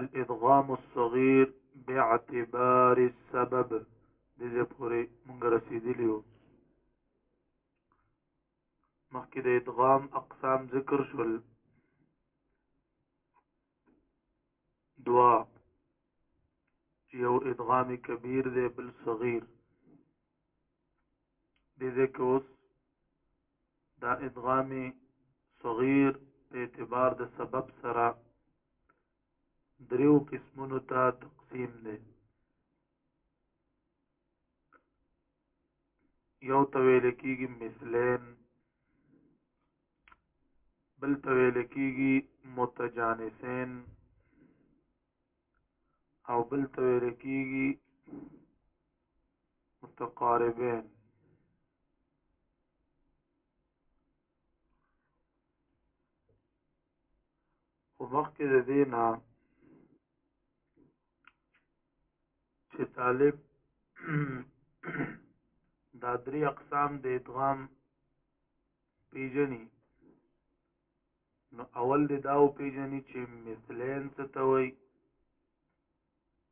الادغام الصغير باعتبار السبب د دې پورې مونږ رسیدلی یو مخکې د ادغام اقسام ذکر شول دوا یو ادغام کبیر دی بل صغیر دې ځای کې اوس دا ادغام صغیر په اعتبار د سبب سره دریو قسمونو ته تقسیم دی یو ته ویل کېږي مثلین بل ته ویل کېږي متجانسین او بل ته ویل کېږي متقاربين خو مخکې د دې نه چې طالب دا درې اقسام د ادغام پیژني نو اول د داو پیژني چې مثلین څه ته وایي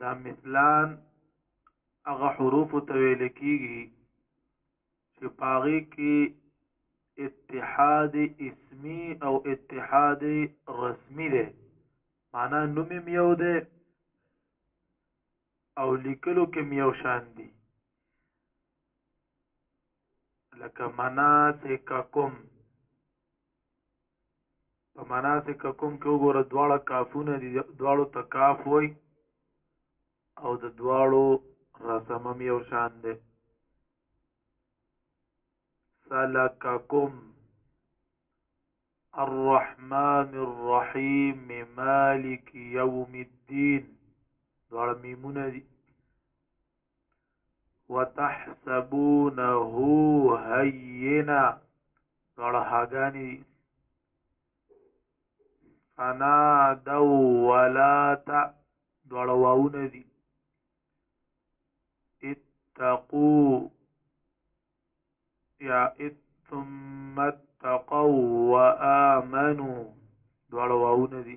دا مثلان هغه حروف ته ویل کیږي چې پاغي کې اتحاد اسمی او اتحاد رسمی ده معنا نوم یو ده او لیکلو کې یو شان دي لکه مناسککم په مناسککم کې وګوره دواړه کافونه دي دواړو ته کاف وای او د دواړو رسمم یو شان دی سلککم الرحمن الرحیم مالک یوم الدین دواړه میمونه دي وتحسبونه هینا دوړ هاګانی دي فنادوا ولا تا دوړ واونه اتقوا يا ثم اتقوا وآمنوا دوار واونه دي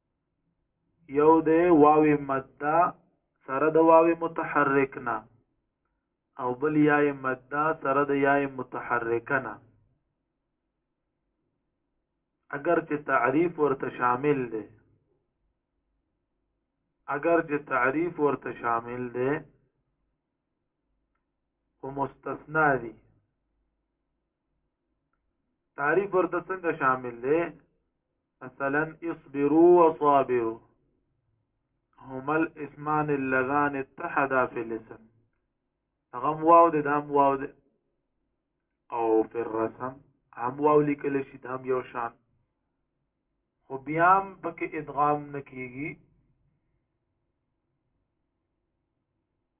یو د واو مده سره د واو متحرک نه او بل یا مده سره د یا متحرک نه اگر چې تعریف ورته شامل دی اگر چې تعریف ورته شامل دی او مستثنا دي تعریف ورته څنګه شامل دی مثلا اصبروا وصابروا هما الاسمان اللذان اتحدا في الاسم غم واو د دام واو د او في الرسم هم واو لیکل شي دام یو شان خو بیا هم پکې ادغام نکېږي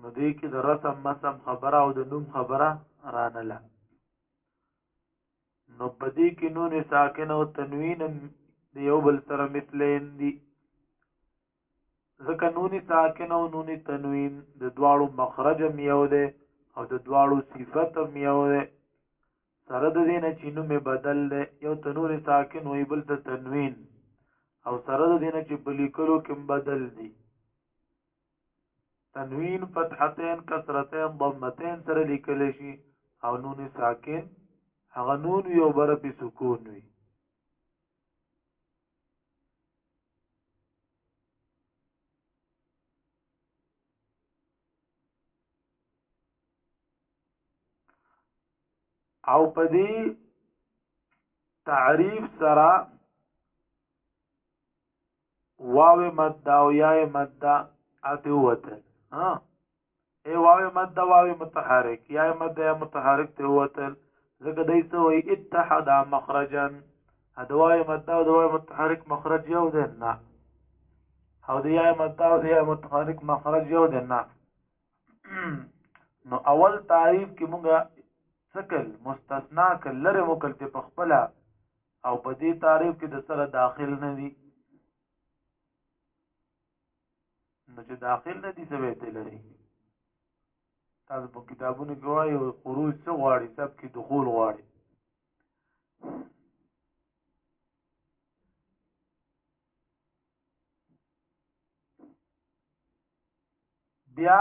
نو دې کې د رسم مسم خبره او د نوم خبره رانله نو په دې کې نون ساکن او تنوین د یو بل سره مثلین دي ځکه نون ساکن او نون تنوین د دواړو مخرج یو دی او د دواړو صفت یو دی سره د دې نه چې نوم یې بدل دی یو ته نون ساکن وي بل ته تنوین او سره د دې نه چې په لیکلو کې بدل دي تنوین فتحتین کسرتین ضمتین سره لیکل شي او نون ساکن هغه نون یو بر په سکون وي او په دې تعریف سره واو مد او یا مد اته وته ها ای واو مد واو متحرک یا مد یا متحرک ته وته زګه دای څه وی اتحد مخرجا ادوای مد او دوای متحرک مخرج یو دی نه او دی یا مد او دی متحرک مخرج یو دی نه نو اول تعریف کې مونږه څکل مستثنا کل لره وکړ ته په خپل او په دې تعریف کې د سره داخل نه دي نو چې داخل نه دي څه ویته لري تاسو په کتابونو کې وایي خروج څه غواړي سب کې دخول غواړي بیا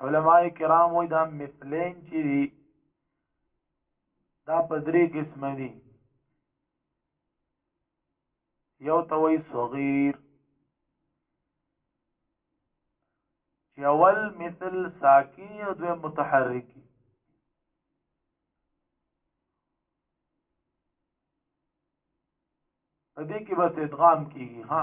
علما کرام وایي دا مثلین چې دي دا په درې قسمه دي یو ته وایي صغیر چې اول مثل ساکن او دویم متحرکی په دې کې بس ادغام کیږي ها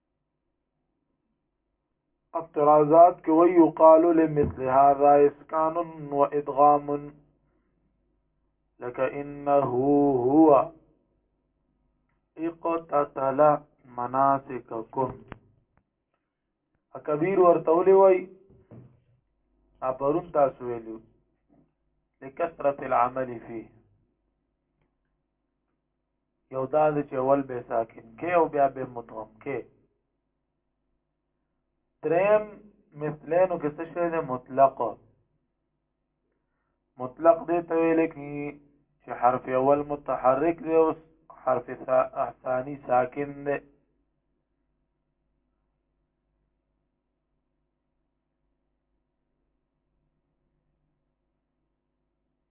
اضطرازات كوي يقال لمثل هذا اسكان وادغام لکه انه هو اقتتل مناسککم کبیر ورتولی وای اپرون تاسو ویلو لکثرت العمل فيه یو دا دی چې اول به ساکن کې او بیا به مدغم کې دریم مثلینو کې څه شی دی مطلق مطلق دی ته ویل کی چې حرف اول متحرک دی او حرف ثانی ساکن دی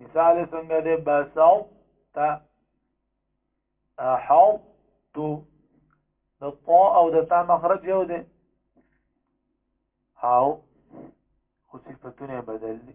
مثال څنګه دی بسو تا احو تو د طا او د تا مخرج یو دی او خو صفتونه بدل دي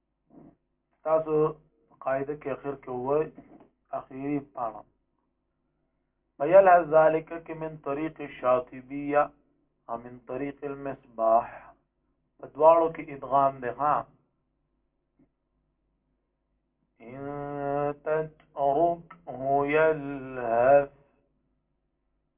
تاسو قاعده کې اخر کې وای اخیری پاړه ویل ذالک کې من طریق شاطبیه او من طریق المصباح په دواړو کې ادغام ده ها ان تتركه يلهث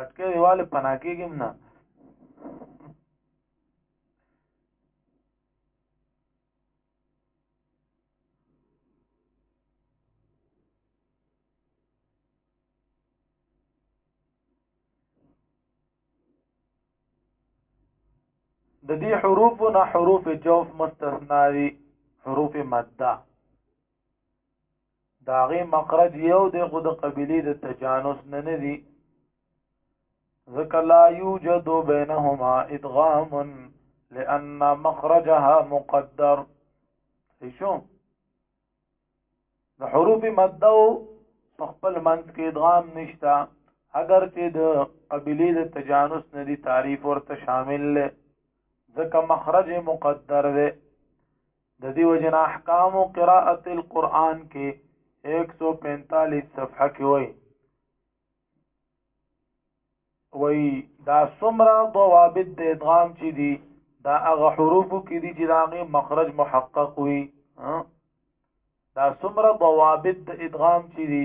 اټکه دیواله پناه کېږم نه د دې حروف نه حروف جوف مستثنا دي حروف مده دا غي مخرج یو د خود قبيله د تجانس نه نه دي ذکر لا یوجد بینهما ادغام لان مخرجها مقدر شو د حروف مدو خپل منځ کې ادغام نشتا اگر چې د قبيله د تجانس نه دي تعریف ورته شامل لې ځکه مخرج مقدر دی د دې وجنا احکام قراءت القرآن کې 145 صفحه کې وایي وای دا څومره ضوابط د ادغام چې دي دا هغه حروف کې دي چې داغه مخرج محقق وي دا څومره ضوابط د ادغام چې دي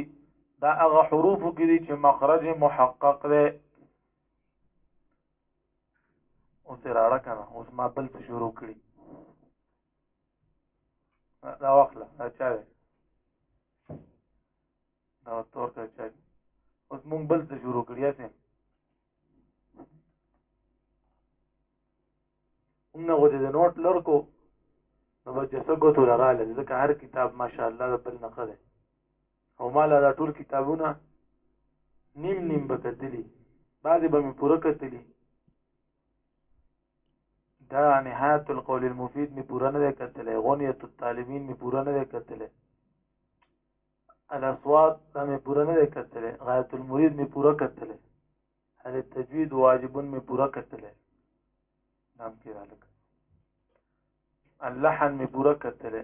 دا هغه حروف کې دي چې مخرج محقق دی اوس یې راړه کنه اوس ما بل څه شروع کړي دا واخله دا چا دی دا تور ته چا دی اوس مونږ بل څه شروع کړي یاسې مونږ غو دې نوټ لرکو نو به جسګو ته رااله ځکه هر کتاب ماشاءالله د بل نقل دی او مال دا ټول کتابونه نیم نیم بکتلی بعضې به مې پوره کتلی دا نهایت القول المفید مې پوره نه دی کتلی غنیت الطالبین مې پوره نه دی کتلی الاصوات دا مې پوره نه دی کتلی غایت المرید مې پوره کتلی هل التجوید واجبون مې پوره کتلی نام کې را لکه اللحن مې پوره کتلی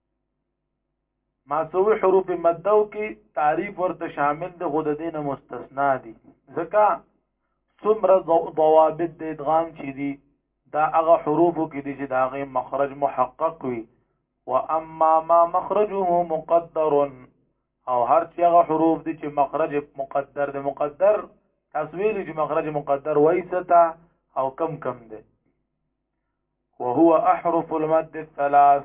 ما سوې حروف مدو کې تعریف ورته شامل دی خود دینه مستثنا دي ځکه څومره ضوابط د ادغام چې دي دا هغه حروف کې دي چې دا غي مخرج محقق وي واما ما مخرجه مقدر او هر چې هغه حروف دي چې مخرج مقدر دی مقدر تسویل چې مخرج مقدر وایسته او کم کم دی وهو احرف المد الثلاث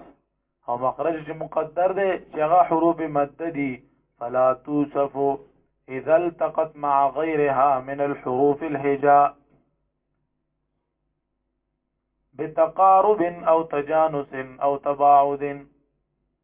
او مخرج چې مقدر دي چغه حروف مد دي فلا توصف اذا التقت مع غيرها من الحروف الهجاء بتقارب او تجانس او تباعد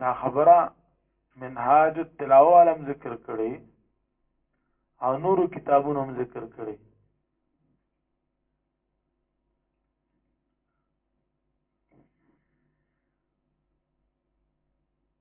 دا خبره منهاج التلاوه علم ذکر کړي او نورو کتابونو هم ذکر کړي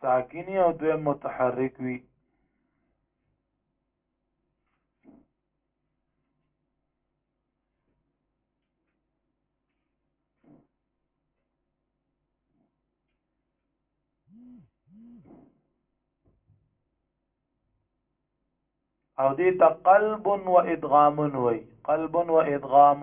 ساکنی او دویم متحرک وي او دې ته قلب و ادغام وي قلب و ادغام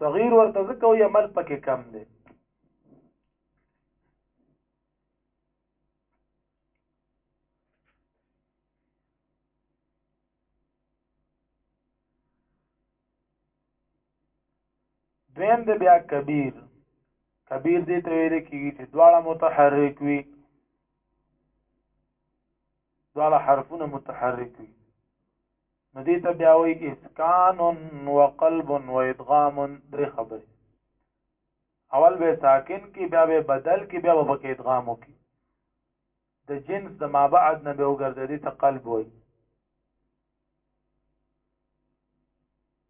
صغیر ورته ځکه وي عمل پکې کم دی دویم د بیا کبیر کبیر دې ته ویل کېږي چې دواړه متحرک وي دواړه حرفونه متحرک وي نو دې ته بیا وایي اسکان و قلب و ادغام درې خبرې اول به ساکن کې بیا به بدل کې بیا به پکې ادغام وکړي د جنس د ما بعد نه به وګرځي دې ته قلب وایي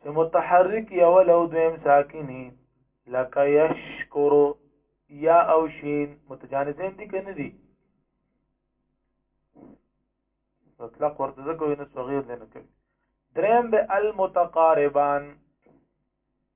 چې متحرک یو لو دویم ساکنی لکه یشکرو یا او شین متجانسین دي کنه دي مطلق ورته ځکه وینې صغیر نه کوي دریم به المتقاربان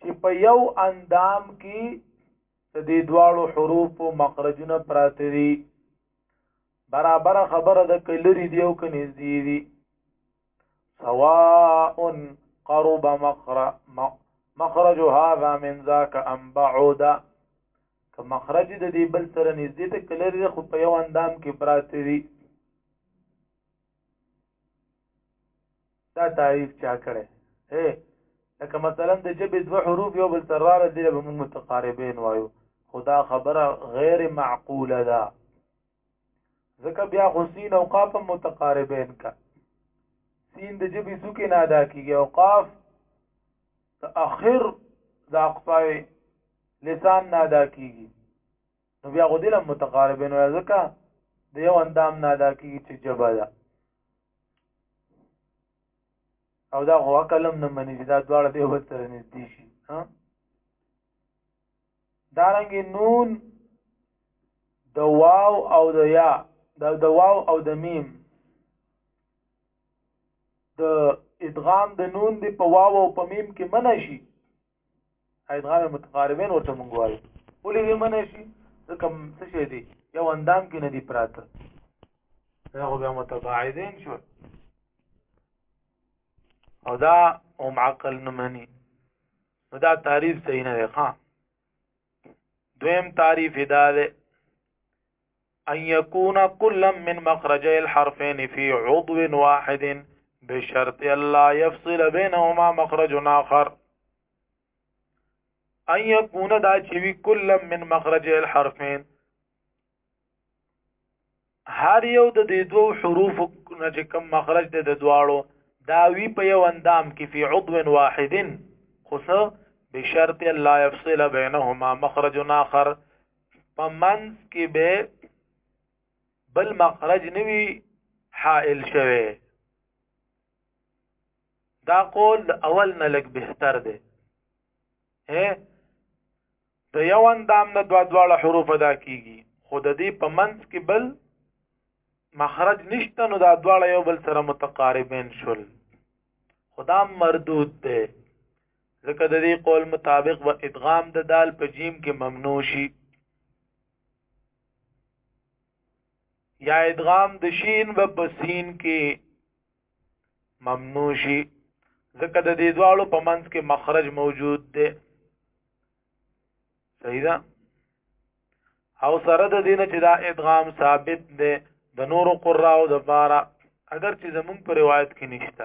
چې په یو اندام کې د دې دواړو حروف او مخرجونه پراته دي برابر خبره د کلری دی او کني دی دي سواء قرب مخرج مخرج هذا من ذاك ام بعد که مخرج د دې بل سره نږدې ته کلری خو په یو اندام کې پراته دي دا تعریف چا کړي اے لکه مثلا د جبې دوه حروف یو بل سره را دي به موږ متقاربین وایو خدا خبره غیر معقوله ده ځکه بیا حسین او قاف متقاربین کا سین د جبې سکه نه ادا کیږي او قاف د اخر د اقصای لسان نه ادا کیږي نو بیا غو دلم متقاربین وای ځکه د یو اندام نه ادا کیږي چې جبا ده او دا غو کلم نه مني چې دا دواړه دی وبل سره نږدې شي ها دارنګ نون د واو او د یا د واو او د میم د ادغام د نون دی په واو او په میم کې منشي ادغام متقاربین ورته مونږ وایو ولې دې منې شي ځکه څه شي دي یو اندام کې نه دي پراته دا خو بیا متباعدین شو او دا هم عقل نه مني نو دا تعریف صحیح نه دی ښا دویم تعریف دا دی ان يكون كل من مخرج الحرفين في عضو واحد بشرط الله يفصل بينهما مخرج آخر ان يكون دا چوي كل من مخرج الحرفين هر یو د دې دوو حروف نه چې کوم مخرج د دواړو دا وی په یو اندام کې فی عضو واحد خو بشرط لا يفصل بينهما مخرج آخر په منځ کې به بل مخرج نوي حائل شوه دا قول اول نه لګ بهتر دی هه د یو اندام نه دوا دواړه حروف ادا کیږي خو د دې په منځ کې بل مخرج نشته نو دا دواړه یو بل سره متقاربین شول خدا مردود دی ځکه د دې قول مطابق و ادغام د دال په جیم کې ممنوع شي یا ادغام د شین و په سین کې ممنوع شي ځکه د دې دواړو په منځ کې مخرج موجود دی صحیح ده او سره د دین چې دا ادغام ثابت دی د نورو قراو د بارا اگر چې زمون په روایت کې نشته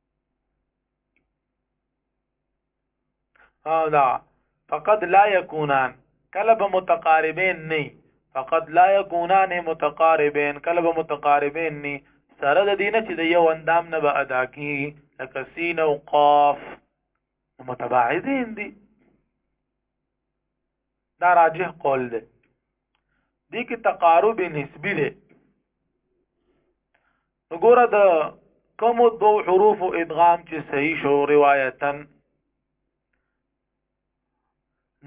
او دا فقد لا يكونان کله به متقاربین نه فقد لا يكونان متقاربین کله به متقاربین نه سره د دینه چې د یو اندام نه به ادا کی لکه سین او قاف متباعدین دي دا راجح قول دی دې کې تقارب نسبی دی نو ګوره د کوم دو حروف ادغام چې صحیح شو روایتا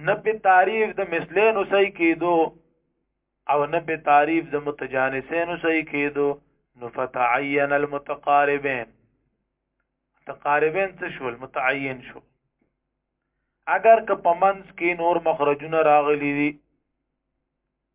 نه په تعریف د مثلین صحیح کېدو او نه په تعریف د متجانسین صحیح کېدو نو فتعین المتقاربین متقاربین څه شول متعین شو اگر که پمنس کې نور مخرجونه راغلي دي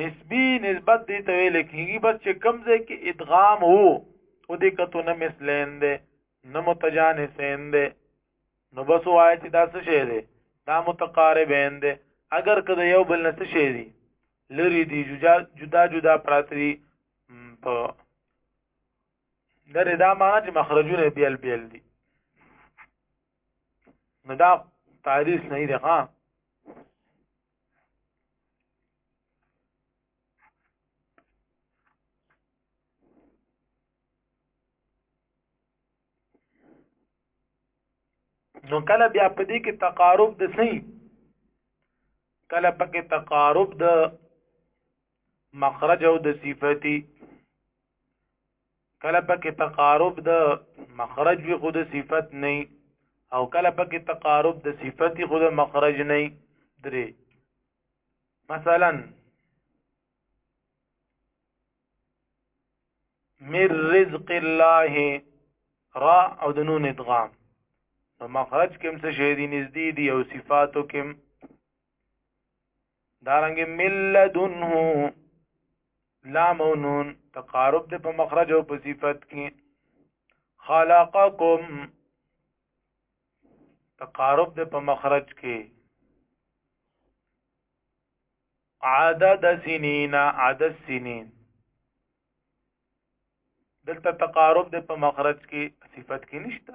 نسبی نسبت دی ته ویل کیږي بس چې کم ځای کې ادغام وو او دې کتو نه مثلین دی نه متجانسین دی نو بس وای چې دا څه شی دی دا متقاربین دی اگر کده یو بل نه څه شی دی لری دی جدا جدا جدا پراتری په درې دا معنی چې مخرجونه بیل بیل دي نو دا تعریف نه دی ها نو کله بیا په دې کې تقارب د سي کله پکې تقارب د مخرج او د صفتی کله پکې تقارب د مخرج وي خود صفت نه او کله پکې تقارب د صفت خود مخرج نه درې مثلا من رزق الله را او د نون ادغام نو مخرج کوم څه شی دی نږدې دی او صفاتو کوم دارنګ ملدنه لام او نون تقارب د په مخرج او په صفت کې خلقکم تقارب د په مخرج کې عدد سنین عدد سنین دلته تقارب د په مخرج کې صفت کې نشته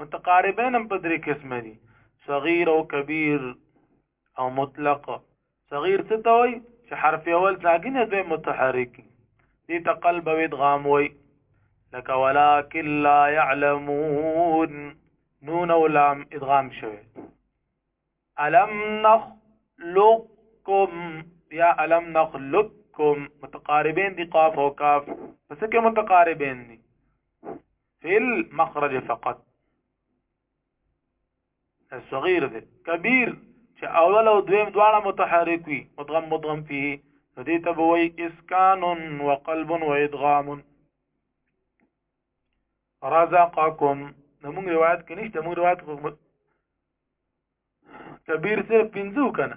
متقاربین هم په درې قسمه دي صغیر او کبیر او مطلق صغیر څه ته وایي چې حرف اول ساکن دی متحرک دي ته قلب او ادغام وایي لك ولكن لا يعلمون نون او لام ادغام شوی الم نخلقكم یا الم نخلقكم متقاربین دي قاف او کاف پس کې متقاربین دي في المخرج فقط الصغير ده كبير چې اول او دویم دواړه متحرک وي مدغم مدغم فيه نو دې ته وایي اسکان وقلب وادغام رزقکم نو موږ روایت کې نشته موږ روایت خو کبیر سره پنځو کنه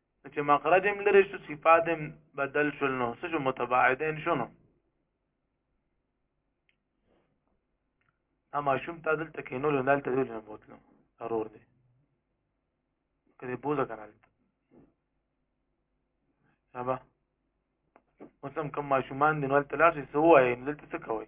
چې مخرج هم لري شو صفات هم بدل شول نو څه متباعدين شنو اما شوم تا دلته کې نو لنال ته دلته بوتلو ضرور دي کله بوزا کنال شابه اوس هم کوم ماشومان دي نو تلاسي سوای دلته څه کوي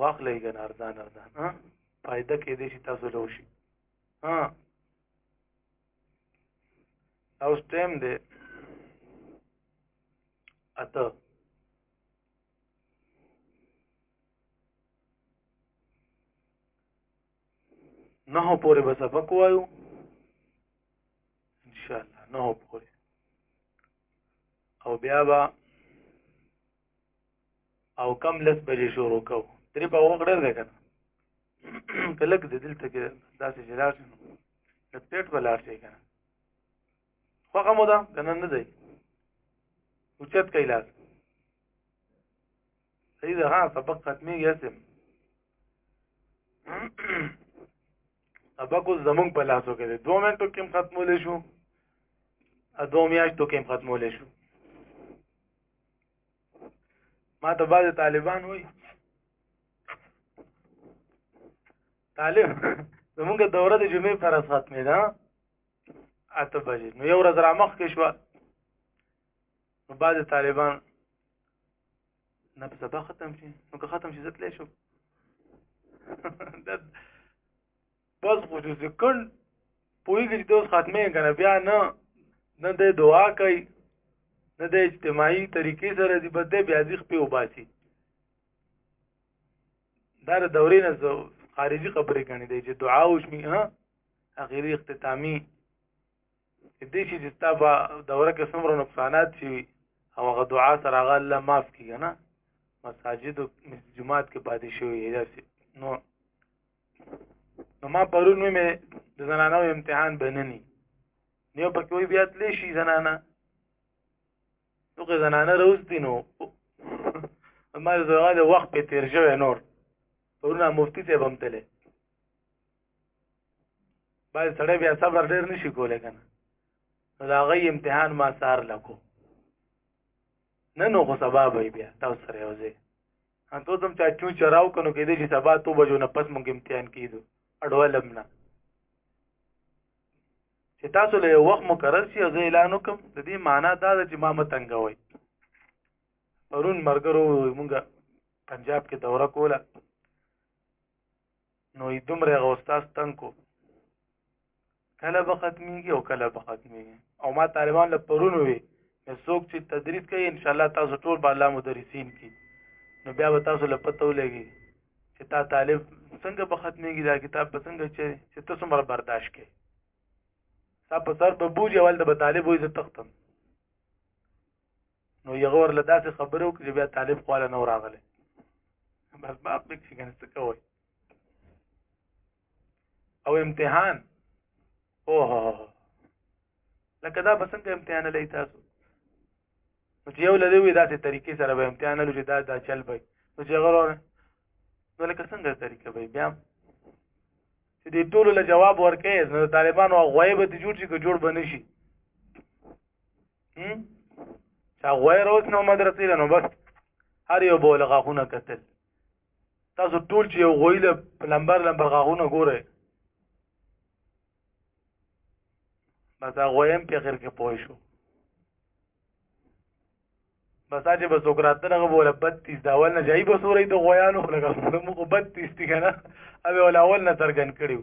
واخلئ کنه اردان اردان ها فائدہ کې دې شي تاسو له وشي ها او ټیم دې اته نه پورې به سبق وایو ان شاء الله نه پورې او بیا به او کم لس بجې شروع کوو درې په وخت ډېر دی که نه که لږ دی دلته کې داسې چې لاړ شي نو لږ پېټ به لاړ شي که نه خوښه مو ده که نه نه دی اوچت کوي لاس صحیح ده ها سبق ختمېږي هسې سبق اوس زمونږ په لاسو کې دی دوه منټو کې هم ختمولی شو دوه میاشتو کې هم ختمولی شو ما ته بعضې طالبان وایي طالب زمونږ دوره د جمعې پر ورځ ختمې ده اته بجې نو یو ورځ رامخ کې شوه نو بعد طالبان نه په سبا ختم شي نو که ختم شي زه تللی شم بس خو چې ذکر پوهېږي چې دوس ختمې که نه بیا نه نه دی دعا کوي نه د اجتماعي طریقې سره دی بس دی بیا ځیخ پې وباسي دا د دورې نه خارجي خبرې ګڼې دی چې دعا وشمي ها اخري اختتامي دې شي چې ستا به دوره کې څومره نقصانات شي او هغه دعا سره هغه الله معاف کړي نه مساجد او جماعت کې پاتې شوی دی نو نو ما پرون مې د زنانو امتحان بنني نیو پکې وی بیا تلې شي زنانه نو که زنانه روز دي نو ما زغه د وخت په تیر شوی نور پرون مفتی ته بم تلې باید سړی بیا صبر ډیر نشي کولای کنه نو دا غي امتحان ما سار لکو نن خو سبا به بیا تاسو سره یوځي ان تو تم چا چون چراو کنو کې دې چې سبا تو بجو نه پس مونږ امتحان کیدو اډولم نه چې تاسو له وخت مقرر شي او زه اعلان وکم د دې معنی دا ده چې ما متنګوي پرون مرګرو مونږه پنجاب کې دوره کوله نو یې دومره هغه استاد تنګ کو کله به ختمېږي او کله به ختمېږي او ما طالبان له پرون وي نو څوک چې تدریس کوي ان شاء الله تاسو ټول به الله مدرسین کی نو بیا به تاسو له پته ولګي چې تا طالب څنګه به ختمېږي دا کتاب به څنګه چې چې ته څومره برداشت کوي ستا په سر به بوج اول د به طالب وایي زه تختم نو یغه ورله داسې خبره وکړي بیا طالب خواله نه راغله بس باب مې څه کنه څه کوي او امتحان اوه لکه دا بسنګ امتحان لای تاسو نو چې یو لدی وي داسې طریقې سره به امتحان لږ دا دا چل به نو چې غره نو لکه څنګه طریقه به بیا چې دې ټول له جواب ورکې نو طالبانو غویب ته جوړ شي که جوړ بنشي چا غویر اوس نو مدرسې نو بس هر یو بوله غاخونه کتل تاسو ټول چې یو غویل لمبر لمبر غاخونه ګوره بس غویم په اخر کې پوه شو بس اجه به سوکرات دغه بوله 32 دا اول نه جاي به سورې د غویانو لګا موږ 32 دي کنه او اول نه ترګن کړیو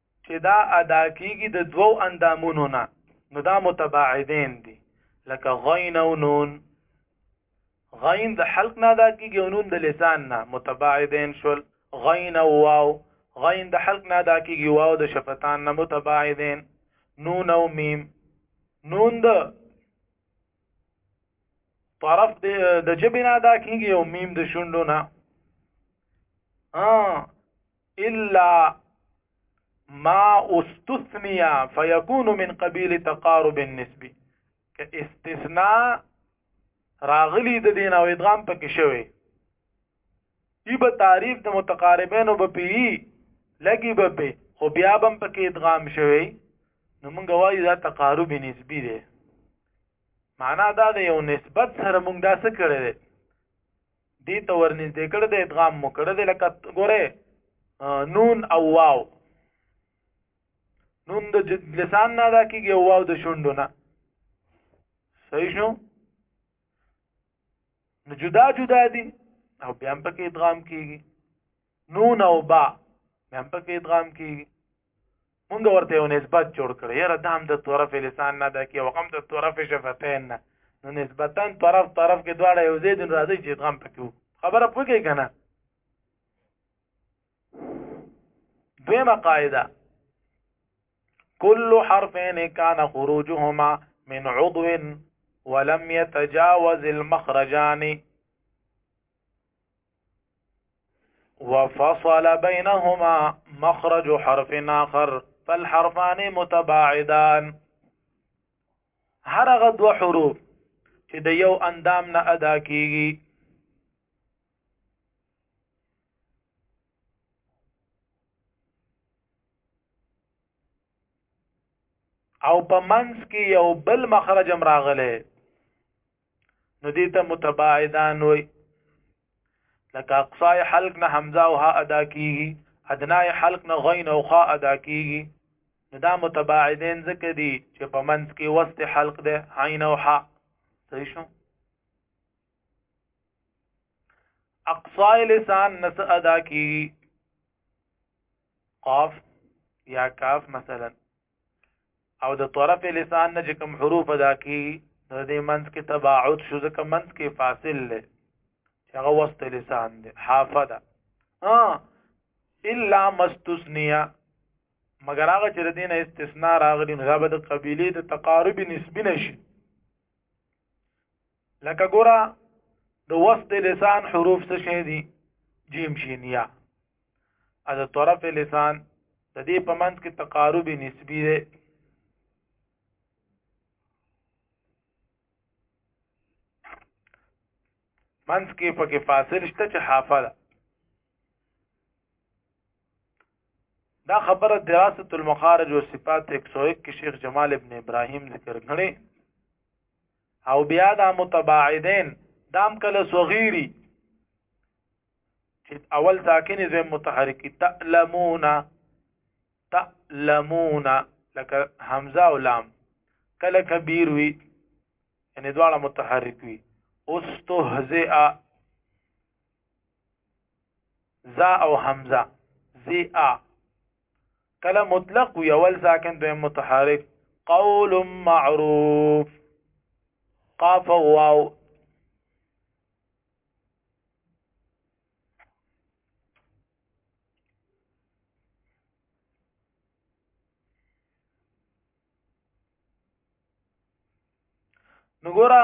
چې دا ادا کیږي د دوو اندامونو نه نو دا متباعدین دي لکه غین او نون غین د حلق نه ادا کیږي او نون د لسان نه متباعدین شول غین او واو غین د حلق نه ادا کیږي واو د شفتان نه متباعدین نون او میم نون د طرف د جبنا ادا کیږي او میم د شوندو نه ها الا ما استثنيا فيكون من قبيل تقارب النسبي که استثناء راغلی د دین او ادغام پکې شوی ای به تعریف د متقاربینو به پی لګي به پی خو بیا بم پکې ادغام شوی نو موږ وایو دا تقارب نسبی دی معنا دا د یو نسبت سره موږ دا څه کړی دی دې ته ورنږدې کړ د ادغام مو کړ د لکه ګوره نون او واو نون د لسان نه ادا کیږي او واو د شوندو نه صحیح شو نو جدا جدا دي او بیا هم پکې ادغام کیږي نون او با هم په کې ادغام کیږي مونږ ورته یو نسبت جوړ کړ یاره دا هم د طرف لسان نه ده کې او هم د طرف شفتین نه نو نسبتا طرف طرف کې دواړه یو ځای دین راځي چې ادغام پکې خبره پوهیږي کنه دویمه قاعده كل حرفين كان خروجهما من عضو ولم يتجاوز المخرجان وفصل بينهما مخرج حرف آخر فالحرفان متباعدان هرغه دو حروف چې د یو اندام نه ادا کیږي او په منځ کې یو بل مخرج راغلی نو دې ته متباعدان وي لکه اقصای حلق نه حمزه او ها ادا کیږي ادنای حلق نه غین او خا ادا کیږي نو دا متباعدین ذکر دي چې په منځ کې وسط حلق ده عین او ح صحیح شو اقصای لسان نس ادا کیږي قاف یا کاف مثلا او د طرف لسان نه کوم حروف ادا کی د دې منځ کې تباعد شو ځکه منځ کې فاصل لې چې هغه وسط لسان دی حافظه ها الا مستثنیا مگر هغه چې د دینه استثناء راغلی نو دا به د قبيله د تقارب نسبی نشي لکه ګوره د وسط لسان حروف څه شي دي جیم شین یا ا د طرف لسان د دې په منځ کې تقارب نسبی دی منځ کې پکې فاصل شته چې حافه ده دا خبره دراسه المخارج او صفات 101 کې شیخ جمال ابن ابراهیم ذکر کړي او بیا دا متباعدین دام کله صغیری چې اول ساکن زې متحرک تعلمون تعلمون لکه حمزه او لام کله کبیر وی یعنی دواړه متحرک وی استهزئ زا او حمزه زی ا کله مطلق وي اول ساکن دویم متحرک قول معروف قاف واو نګورا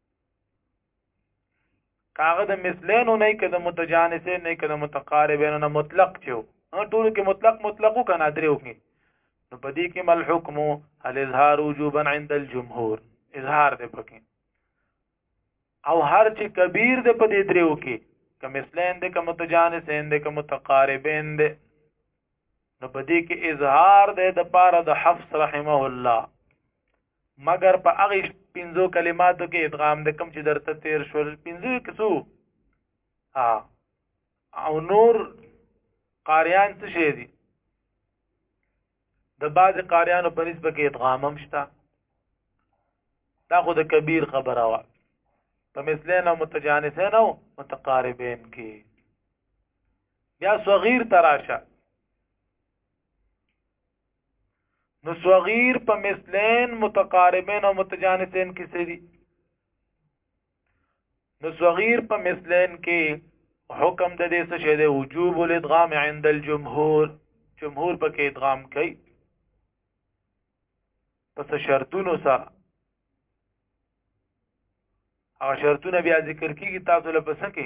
کاغه د مثلینو نه کده متجانسه نه کده متقاربین نه مطلق چو ټول کې مطلق مطلق کنه درو کې نو پدې کې مل حکم هل اظهار وجوبا عند الجمهور اظهار دې پکې او هر چې کبیر دې پدې درو کې کم اسلام دې کم متجانسین دې کم متقاربین دې نو پدې کې اظهار دې د پاره د حفص رحمه الله مګر په هغه پنځو کلماتو کې ادغام د کم چې درته تیر شول پنځو کې څو او نور قاریان څه شي دي د بعض قاریانو په نسبت کې ادغام هم شته دا خو د کبیر خبره وا په مثلین او متجانسین او متقاربین کې یا صغیر تراشه نو صغیر په مثلین متقاربین او متجانسین کې څه دي نو صغیر په مثلین کې حکم د دې څه شه د وجوب الادغام عند الجمهور جمهور پکې ادغام کوي پس شرطونو سره هغه شرطونه بیا ذکر کیږي تاسو له پسکه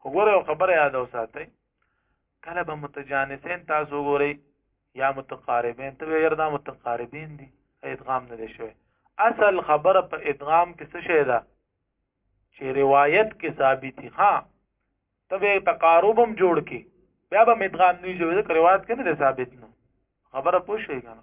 خو ګوره یو خبره یاد وساتئ کله به متجانسین تاسو ګورئ یا متقاربین ته یې دا متقاربین دي ادغام نه دی شوی اصل خبره په ادغام کې څه شی ده چې روایت کې ثابتي ها ته به تقارب هم جوړ کې بیا به ادغام نه جوړ ځکه روایت کې نه ثابت نو خبره پوه شئ کنه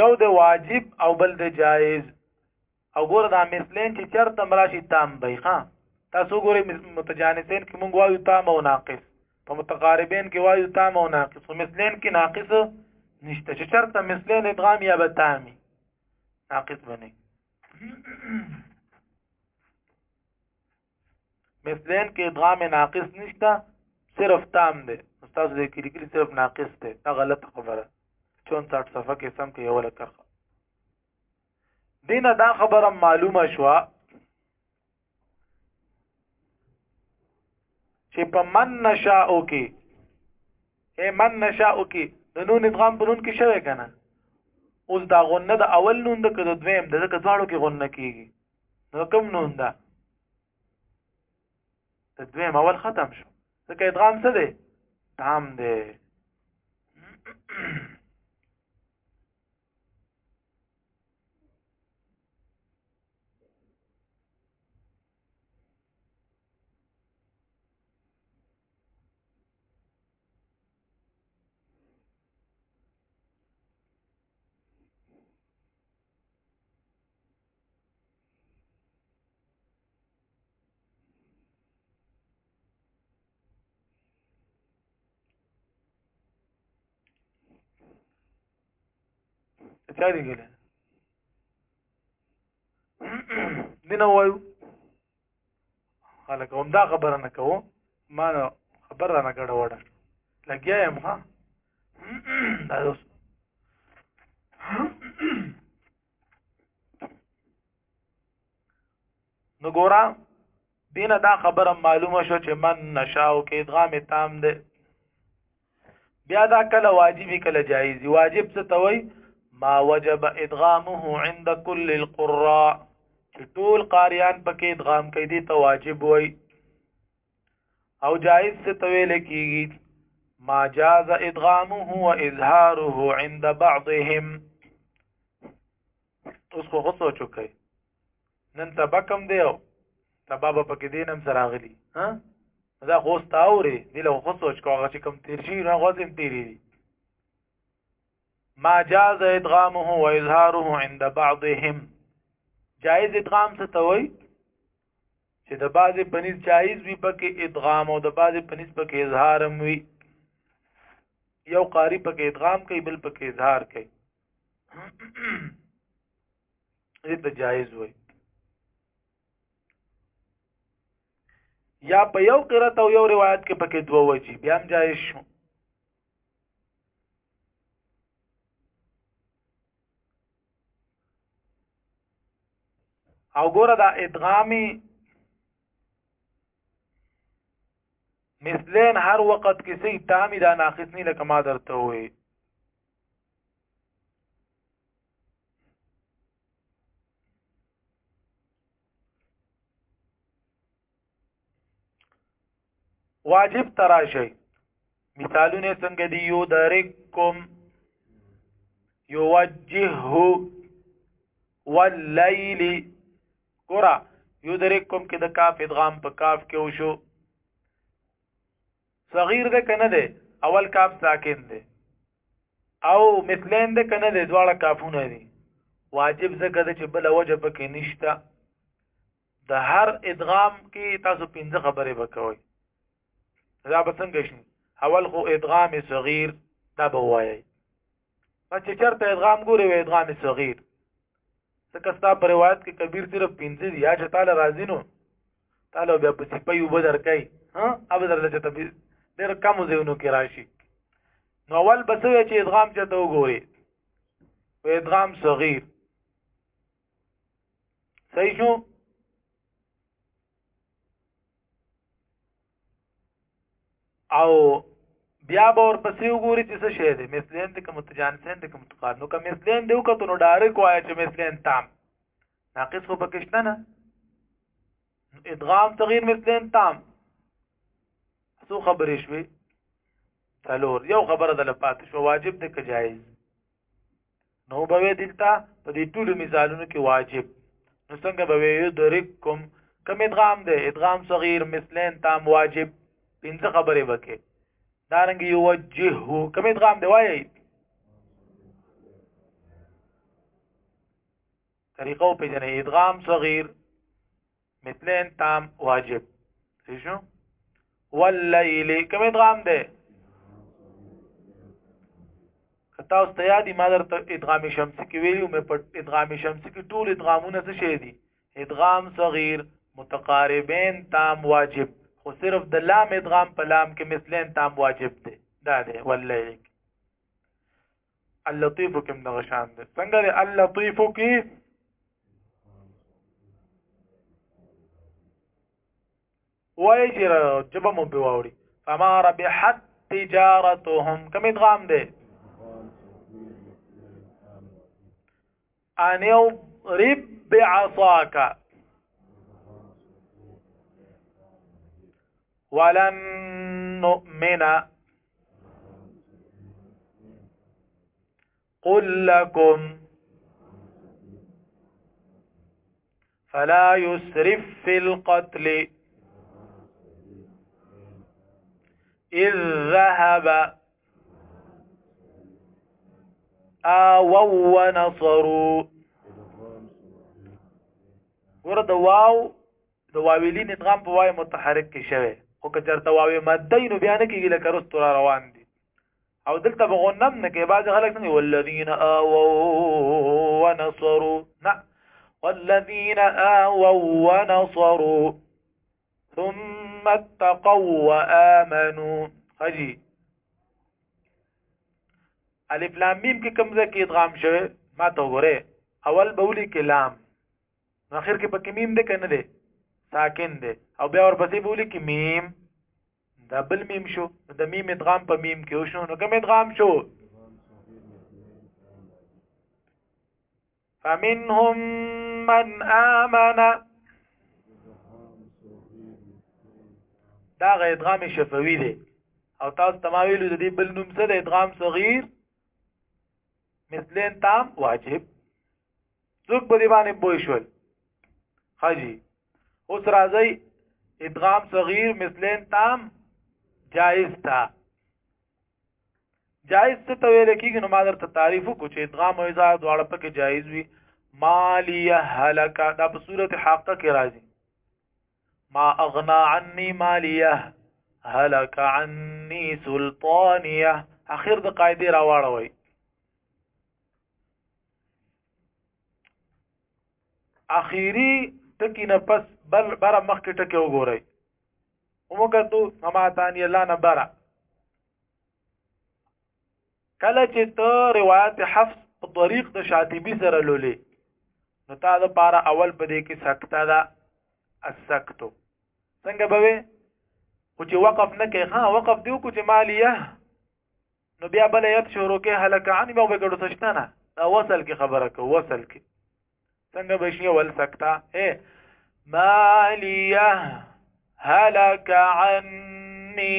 یو د واجب او بل د جایز او ګور دا مثلین چې چرته مراشي تام بای ښا تاسو ګوري متجانسین کې مونږ وایو تام او ناقص په متقاربین کې وایو تام او ناقص او مثلین کې ناقص نشته چې چرته مثلین ادغام یا به تامي ناقص بني مثلین کې ادغام ناقص نشته صرف تام دی استاد دې کې لیکلي صرف ناقص دی دا غلط خبره 64 صفحه کې سم کې یو لکه دینه دا خبره معلومه شوه چې په من نشاو کې اے من نشاو کې د نون ادغام په نون کې شوی کنه اوس دا غنه د اول نون د کده دویم د کدوانو کې غنه کیږي نو کوم نون ده د دویم اول ختم شو ځکه ادغام څه دی تام دی چا دی ګل دینه وایو خلک هم دا خبره نه کوو ما خبره نه کړه وړه لګیا یم ها دا اوس نو ګورا دینه دا خبره معلومه شو چې من نشاو کې ادغام تام ده بیا دا کله واجبي کله جایزي واجب څه توي ما وجب ادغامه عند كل القراء چې ټول قاریان پکې ادغام کوي دي ته واجب وای او جائز څه تویل کیږي ما جاز ادغامه و اظهاره عند بعضهم اوس خو خو سوچو کوي نن تبا کم دی او تبا به پکې دینم سره غلی ها دا خو ستاوري دی له خو سوچ کوغه چې کم تیر شي نه غوځم تیری دي ما جاز ادغامه و اظهاره عند بعضهم جائز ادغام څه توي چې د بعضې پنیز جایز وي پکې ادغام او د بعضې پنیز پکې اظهار هم وي یو قاری پکې ادغام کوي بل پکې اظهار کوي دې ته جایز وي یا په یو قرات او یو روایت کې پکې دوه وجي بیا هم جایز شو او ګوره دا ادغامي مثلین هر وخت کې سي تامي دا ناقص نه لکه ما درته وې واجب تراشی مثالونه څنګه دی یو درکم یوجهه واللیل ګورا یدرککم کې د کاف ادغام په کاف کې وشو صغیر ده کنه ده اول کاف ساکن ده او مثلین ده کنه ده دواړه کافونه دي واجب زکه ده چې بل وجه پکې نشته د هر ادغام کې تاسو پنځه خبرې وکوي دا به څنګه شي اول خو ادغام صغیر دا به وایي په چې چرته ادغام ګوري وي ادغام صغیر ځکه ستا په روایت کې کبیر صرف پنځه دي یا چې تعالی راضی نو تعالی بیا په سپي وب درکای ها او درل چې تبیر ډېر کم زیونو کې راشي نو اول بسوي چې ادغام چته وګوري په ادغام صغیر صحیح شو او بیا به ور پسې وګوري چې څه شی دی مثلین دی که متجانسین دی که متقارن نو که مثلین دی وکړو نو ډایرک وایي چې مثلین تام ناقص خو پکې شته نه ادغام تغیر مثلین تام څو خبرې شوې څلور یو خبره د لپات شو واجب دی که جایز نو به وی دلته په دې ټولو مثالونو کې واجب نو څنګه به وی یدرککم کم ادغام دی ادغام صغیر مثلین تام واجب پنځه خبرې وکې دارنګ یوجهو کم ادغام دی وایي طریقو په جنې ادغام صغیر مثلین تام واجب شو واللیل کوم ادغام ده کتا اوس ته یادی ما درته ادغام شمسی کې ویلو مې په ادغام شمسی کې ټول ادغامونه څه شي دي ادغام صغیر متقاربین تام واجب خو صرف د لام ادغام په لام کې مثلین تام واجب دی دا دی واللیل اللطيف کوم دغه شان ده څنګه ده اللطيف کې وای چې جبه مو به واوري فما ربحت تجارتهم کوم ادغام ده ان يضرب بعصاك ولن نؤمن قل لكم فلا يسرف في القتل اذ ذهب آووا ونصروا ورد واو د واویلین ادغام په وای متحرک کې شوی او که چرته واوې ماده نو بیا نه کېږي لکه رستو را روان دي او دلته بغونم نه کې بعض خلک څنګه والذین آووا ونصروا نه والذین آووا ونصروا ثم اتقوا وآمنوا خجی الف لام میم کې کوم ځای کې ادغام شوی ما ته وره اول بولی کې لام اخر کې پکې میم ده کنه ده ساکن ده او بیا ورپسې بولی کې میم دا بل میم شو نو د میم ادغام په میم کې وشو نو کوم ادغام شو فمنهم من آمن دا غ ادغام شفوي دی او تاسو تماویلو د دې بل نوم څه د ادغام صغیر مثلین تام واجب څوک په دې باندې پوه شول حاجی اوس راځي ادغام صغیر مثلین تام جائز تا جائز څه ته ویل کېږي نو ما درته تعریف وکړو چې ادغام او اظهار دواړه پکې جائز وي مالیه هلکا دا په صورت حقه کې راځي ما اغنا عني مالیه هلک عني سلطانیه اخر د قاعده راواړوي اخیری ټکی نه پس بل بره مخکې ټکی وګورئ ومکتو مما ثانی الله نه بره کله چې ته روایت حفص په طریق د شاطبی سره لولې نو تا د پاره اول په دې کې سکته ده السکتو څنګه به وي خو چې وقف نه کوي ها وقف دیو کو چې مالیه نو بیا بل یک شروع کې هلک عن به وګړو سشته نه دا وصل کې خبره کو وصل کې څنګه به شي ول سکتا اے مالیه هلک عني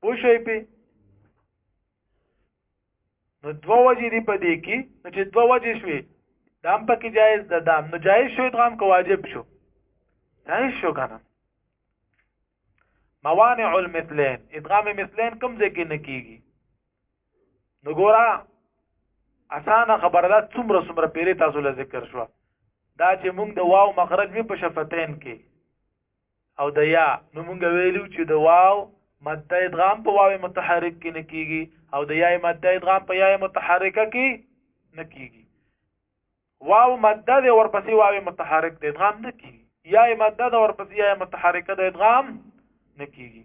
پوښی په نو دوه وجې دی په دې کې نو چې دوه وجې شوې دام پکې جایز ده دام نو جایز شو ادغام کو واجب شو جایز شو کنه موانع المثلين ادغام مثلين کوم ځای کې نه کیږي نو ګورا اسانه خبره ده څومره څومره پیری تاسو له ذکر شو دا چې موږ د واو مخرج به په شفتین کې او د یا نو مونږ ویلو چې د واو ماده ادغام په واو متحرک کې نه کیږي او د یا ماده ادغام په یا متحرکه کې نه کیږي واو ماده د ورپسې واو متحرک د ادغام نه کیږي یا ماده د ورپسې یا متحرکه د ادغام نه کیږي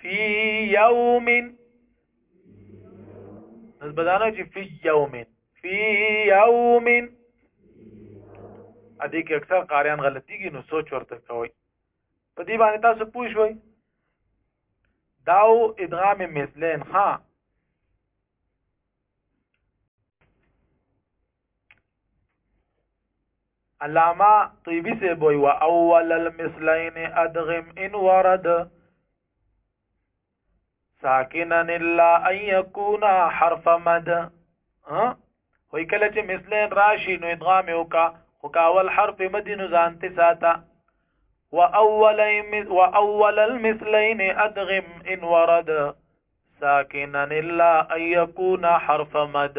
فی یوم نس بدانه چې فی یوم فی یوم ا دې کې اکثر قاریان غلطيږي نو سوچ ورته کوي په دې باندې تاسو پوه شئ داو ادغام مثلین ها علامه طیبی سے بوئی و اول المثلین ادغم ان ورد ساکنا الا ان يكون حرف مد ها وای کله چې مثلین راشي نو ادغام وکا خو کاول حرف مد نو ځان ته ساته واول واول المثلين ادغم ان ورد ساكنا الا ان يكون حرف مد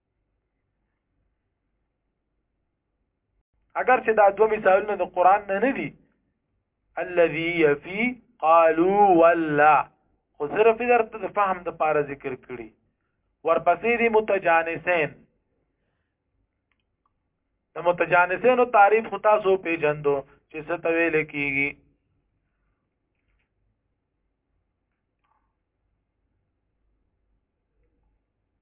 اگر چې دا دوه مثالونه د قران نه نه دي الذي يفي قالوا ولا خو صرف درته د فهم د پاره ذکر کړي ورپسې دي متجانسین د متجانسینو تعریف خو تاسو پیژندو چې څه ته ویل کیږي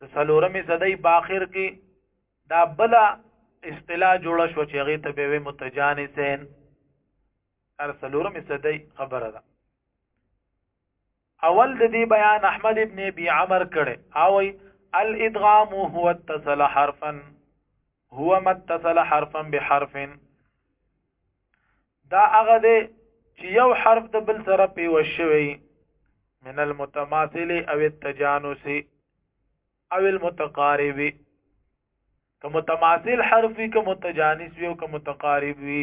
د سلورمې صدۍ په آخر کې دا بل اصطلاح جوړه شو چې هغه ته به متجانسین هر سلورمې صدۍ خبره ده اول د دې بیان احمد ابن ابي عمر کړي او الادغام هو اتصل حرفا هو متصل حرفا بحرف دا هغه دی چې یو حرف د بل سره پیو شوی من المتماثل او التجانس او المتقارب که متماثل حرف وي که متجانس وي او که متقارب وي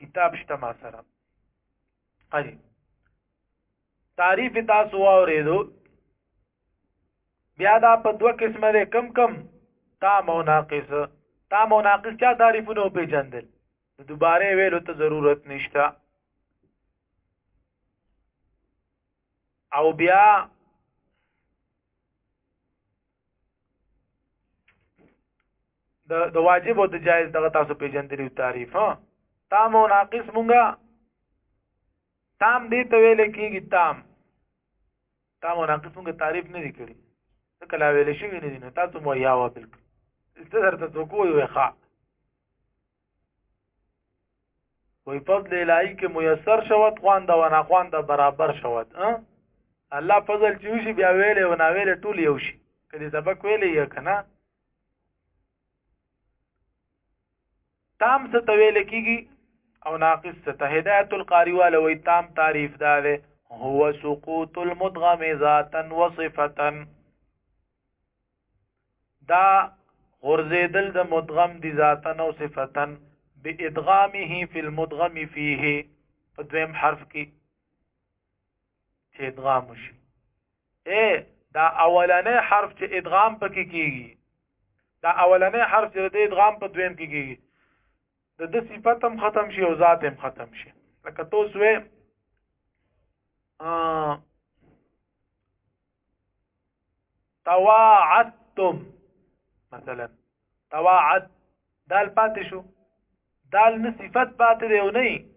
کتاب شته ما سره قری تعریف تاسو واورېدو بیا دا په دوه قسمه ده کم کم تام او ناقص تام او ناقص چا تعریفونه پیژندل دوباره ویلو ته ضرورت نشته او بیا د د واجب او د جایز دغه تاسو پیژندلی تعریف ها تام او ناقص مونږه تام دې ته ویل کېږي تام تام او ناقص مونږه تعریف نه دي کړی څه کلا ویل شي نه دي نو تاسو مو یا وبل څه درته څوک وي ښا وی فضل الهی کې میسر شوت خوان دا ونه خوان دا برابر شوت الله فضل چې وشي بیا ویلې و نه ویلې ټول یو شي کله سبق ویلې یا کنه تام څه ته ویل کیږي او ناقص څه ته هدایت القاری والا وی تام تعریف دا ده هو سقوط المدغم ذاتا وصفتا دا غرزیدل د مدغم دی ذاتن او صفتن بادغامه فی المدغم فیه په دویم حرف کې چې ادغام شي اے دا اولنې حرف چې ادغام پکې کیږي دا اولنې حرف چې د ادغام په دویم کې کیږي د د صفت هم ختم شي او ذات هم ختم شي لکه توس وې تواعدتم مثلا تواعد دال پاتې شو دال نه صفت پاتې دی او نه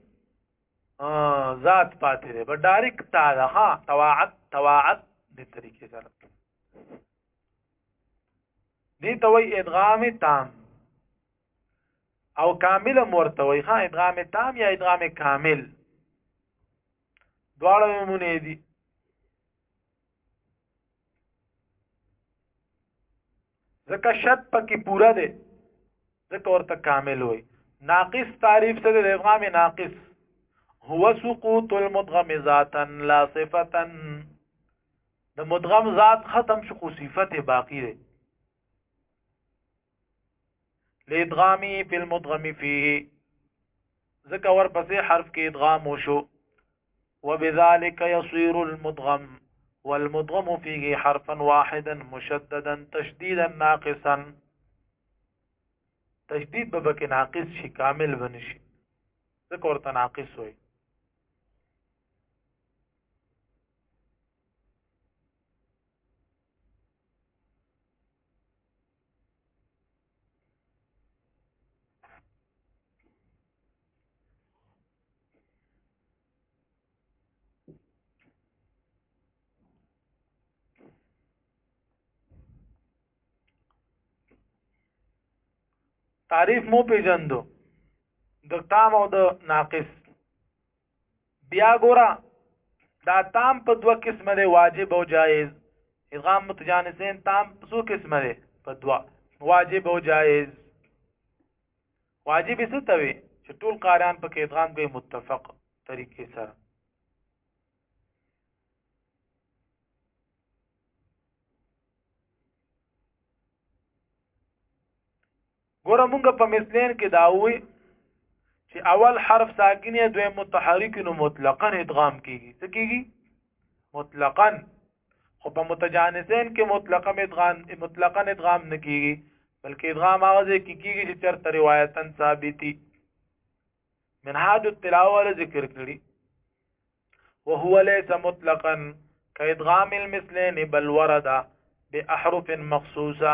ذات پاتې دی په ډایرک تا ده ها تواعد تواعد دې طریقې سره دې ته وای ادغام تام او کامل مرته وای ها ادغام تام یا ادغام کامل دواړه مونږ دي ځکه شرط پکې پوره دی ځکه ورته کامل وي ناقص تعریف څه دی ادغام ناقص هو سقوط المدغم ذاتا لا صفه د مدغم ذات ختم شو خو صفت باقی دی لادغامی فی المدغم فیه ذکر ورپسې حرف کې ادغام وشو وبذلك يصير المدغم والمضغم فيه حرفا واحدا مشددا تشديدا ناقصا تشديد ببك ناقص شي كامل بنشي ذكر تناقص ناقص تعریف مو پیژندو د تام او د ناقص بیا ګوره دا تام په دوه قسمه دی واجب او جایز ادغام متجانسین تام په څو قسمه دی په دوه واجب او جایز واجب څه ته وي چې ټول قاریان په کې ادغام کوي متفق طریقې سره ګوره مونږ په مثلین کې دا وی چې اول حرف ساکن یا دویم متحرک نو مطلقاً ادغام کیږي څه کیږي مطلقاً خو په متجانسین کې مطلقاً ادغام مطلقاً ادغام نه کیږي بلکې ادغام هغه ځای کې کیږي چې چرته روایتاً ثابتي منهاج التلاوه ذکر کړی وهو ليس مطلقاً كادغام المثلين بل ورد باحرف مخصوصه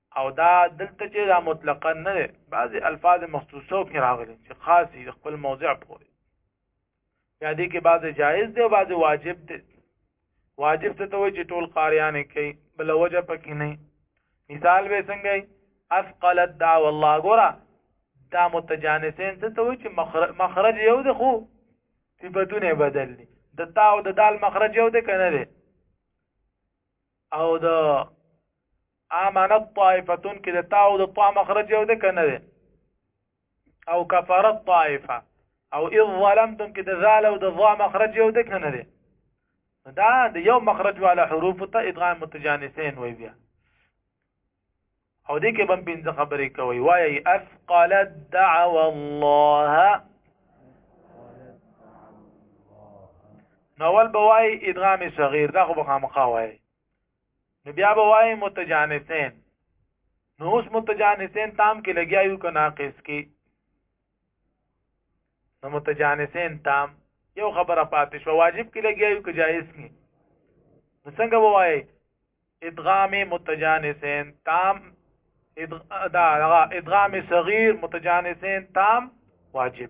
او دا دلته چې دا مطلقا نه دی بعضې الفاظ مخصوصو کې راغلي چې خاص دي د خپل موضع پورې یا دې کې بعضې جایز دی او بعضې واجب دی واجب څه ته وایي چې ټول قاریان یې کوي بله وجه پکې نه مثال به څنګه وي اثقلت دعوه الله ګوره دا متجانسین څه ته وایي چې مخرج یو دی خو صفتونه بدل دي د تا او د دال مخرج یو دی که نه دی او د امنت طائفتون کې د تا او د طا مخرج یو ده کنه ده او کفرت طائفه او اذ ظلمتم کې د زال او د ظا مخرج یو ده کنه ده دا د یو مخرج والا حروف ته ادغام متجانسین وای بیا او دې کې بم پنځه خبرې کوي وایي اثقل الدعوى الله نو ول بوای ادغام صغیر دا خو بخامخا وایي نو بیا به وای متجانسین نو اوس متجانسین تام کې لګیا یو که ناقص کې نو متجانسین تام یو خبره پاتې شو واجب کې لګیا یو که جایز کې نو څنګه به وای ادغام متجانسین تام دا ادغام صغیر متجانسین تام واجب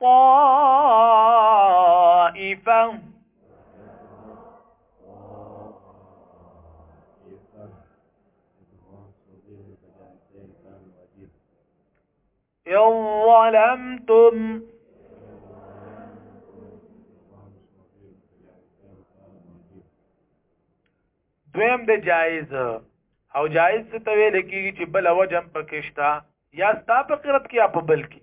طائفة إن ظلمتم دویم د جایز او جایز څه ته ویل کیږي چې بل وجم پکښتا یا ستا په قرت کې یا په بل کې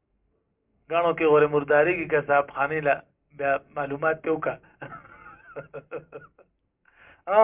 غاڼو کې غورې مرداري کې کساب خاني لا بیا معلومات ته وکا ها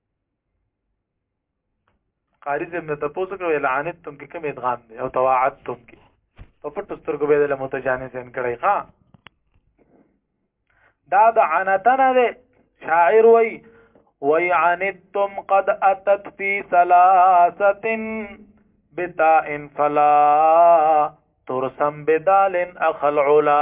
قاری صاحب نه تاسو کوي لعنت تم کې کوم ادغام دی او تواعد تم کې په پټو سترګو به د متجانسین کړي ښا دا د عنتنه دی شاعر وای وای عنتم قد اتت فی ثلاثه بتاء فلا ترسم بدال اخل علا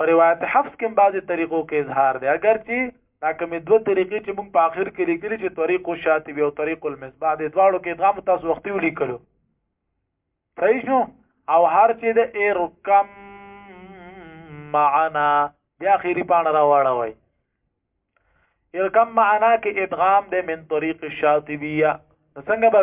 په روایت حفظ کې بعضې طریقو کې اظهار دی اگر چې دا کومې دوه طریقې چې موږ په آخر کې لیکلي چې طریق الشاطبي او طریق المصباح د دواړو کې ادغام تاسو وختي ولیکلو صحیح شو او هر چې د ارکم معنا بیا اخیری پاڼه راوړوي ارکم معنا کې ادغام د من طریق الشاطبیه څنګه به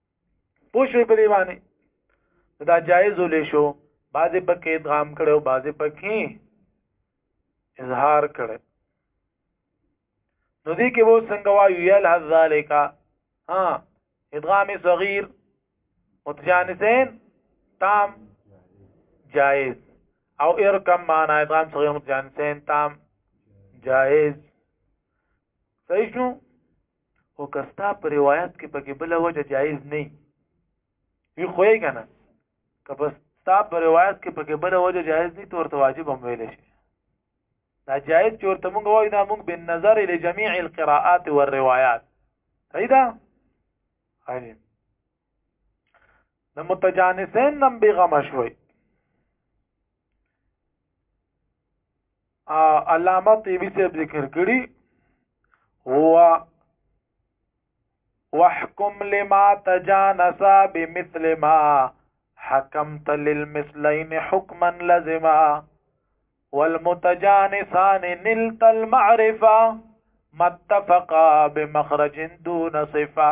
پوه شوې په دې باندې دا جایز ولې شو بعضې پکې ادغام کړي او بعضې پکې اظهار کړي نو دې کې وو څنګه وایو یل ذالک ها ادغام صغیر متجانسین تام جائز او ارکم معنا ادغام صغیر متجانسین تام جائز صحیح شو خو که ستا په روایت کې پکې بل وجه جایز نه وي خو یې کنه که په ستا په روایت کې پکې بل وجه جایز نه تورته واجب هم ویل شي دا جایز چې ورته موږ وایو دا موږ بالنظر الى جميع القراءات والروايات صحیح ده د متجانسین نم بغه مشوي ا علامه طيبي سب ذکر کړي هو وحكم لما تجانس بمثل ما حكمت للمثلين حكما لزما والمتجانسان نلت المعرفة ما اتفقا بمخرج دون صفة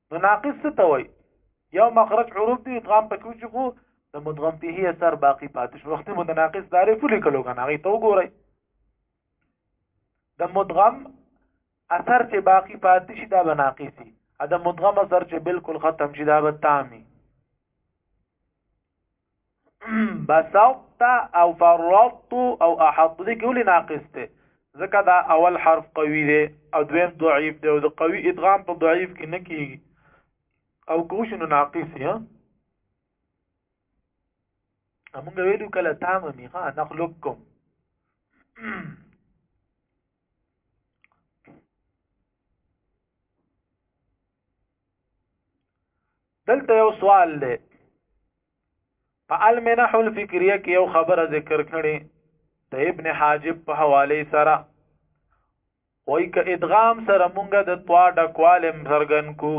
نو ناقص څه ته وای یو مخرج حروف دی ادغام پکې وشي خو د مدغم فيه اثر باقی پاتې شو وخت متناقض تعریف لیکلو کنه هغه تو ګورئ د مدغم اثر چې باقی پاتې شي دا بناقصي دا مدغم اثر چې بالکل ختم شي دا به تامي بسطت او فرطت او احط دي کې ولې ناقص دی ځکه دا اول حرف قوي دی او دویم ضعیف دی او د قوي ادغام په ضعیف کې نه کیږي او کوش نو ناقص یا موږ ویلو کله تام میخه نخلقکم دلته یو سوال دی په المنح الفکریه کې یو خبره ذکر کړي د ابن حاجب په حواله سره وای ک ادغام سره مونږه د توا د کوالم زرګن کو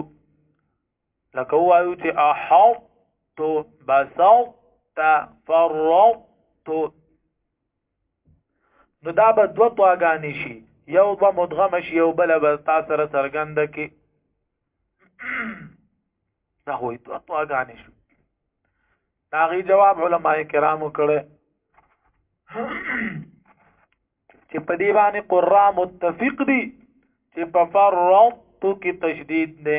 لکه وایو چې احط بسط فرط نو دا به دوه طاګانې شي یو به مدغم شي یو بل به تاسو سره څرګند کې دا هوی دوه طاګانې شو دا غي جواب علما کرامو کړه چې په دې باندې قرا متفق دي چې په فرض کې تشدید نه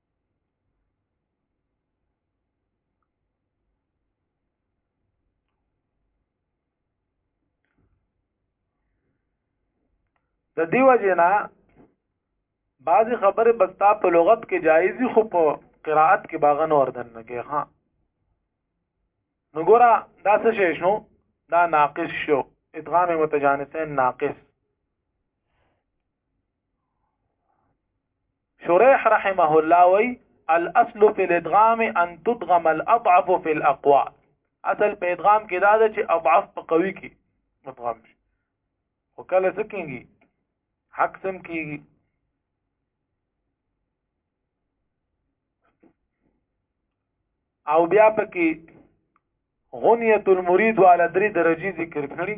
د دیو جنا بعضی خبره بستا په لغت کې جایزي خو په قراءت کې باغن وردن نه کې ها نو ګورا دا څه شې شنو دا ناقص شو ادغام متجانسین ناقص شريح رحمه الله وی الاصل في الادغام ان تدغم الاضعف في الاقوى اصل په ادغام کې دا ده چې اضعف په قوي کې مدغم شي او کله څه کېږي حق سم کېږي او بیا پکې غنیت المرید والا درې درجه ذکر کړي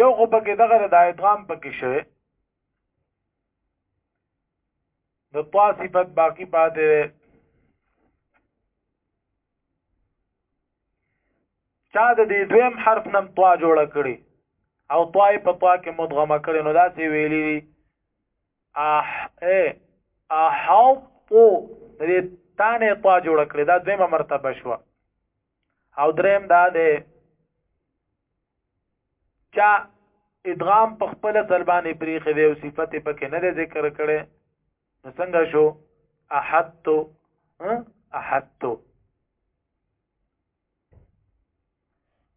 یو خو پکې دغه د ادغام پکې شوی د طا صفت باقی پاتې ده چا د دې دویم حرف نم طا جوړ کړي او طا په طا کې مدغمه کړي نو دا څه ویلي اح ا احب او دې تانه طا جوړ کړی دا دویمه مرتبه شو او دریم دا ده چا ادغام په خپل ځلبانې پریخې دی او صفت پکې نه ذکر کړي نو څنګه شو احدت احدت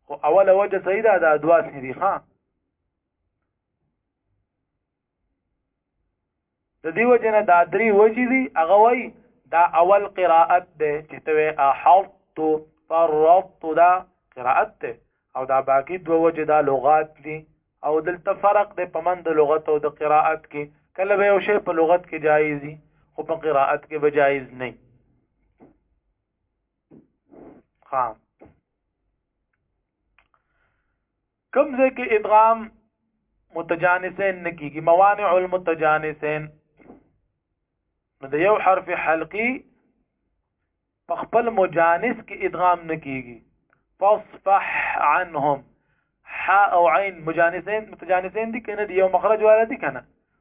خو اوله وجه صحیح ده دا دوا سری ها د دې وجه نه دا درې وجې دي هغه وایي دا اول قراءت دی چې ته وې احط فرط دا قراءت دی او دا باقي دوه وجې دا لغات دي او دلته فرق دی په من د لغت او د قراءت کې کله به یو شی په لغت کې جایز دي خو په قراءت کې به جایز نه خام کوم ځای کې ادغام متجانسین نه کیږي موانع المتجانسین نو د یو حرف حلقي په خپل مجانس کې ادغام نه کیږي فاصفح عنهم ح او عین مجانسین متجانسین دي کنه دی یو مخرج والا دي کنه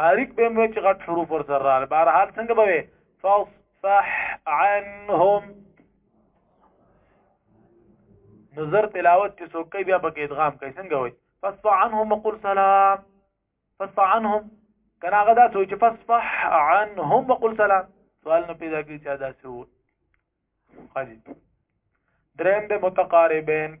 باریک به مو چې غټ حروف ور سره راغلي بهر حال څنګه به وي فصفح عنهم نظر تلاوت چې څوک کوي بیا پکې ادغام کوي څنګه وي فصفح عنهم وقل سلام فصفح عنهم کنا غدا څوک چې فصفح عنهم وقل سلام سوال نه پیدا کی چې دا څه وو خالد دریم د متقاربین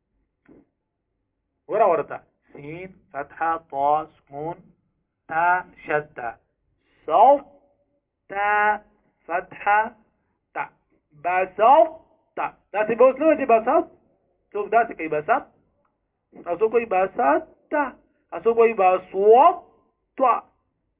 ورا ورته سين فتحه طا سكون تا شده صوت تا فتحه تا بصوت تا دا څه بوس نو چې بصوت څوک دا څه کوي بصوت تاسو کوئی باسات تا تاسو کوئی باسوت تا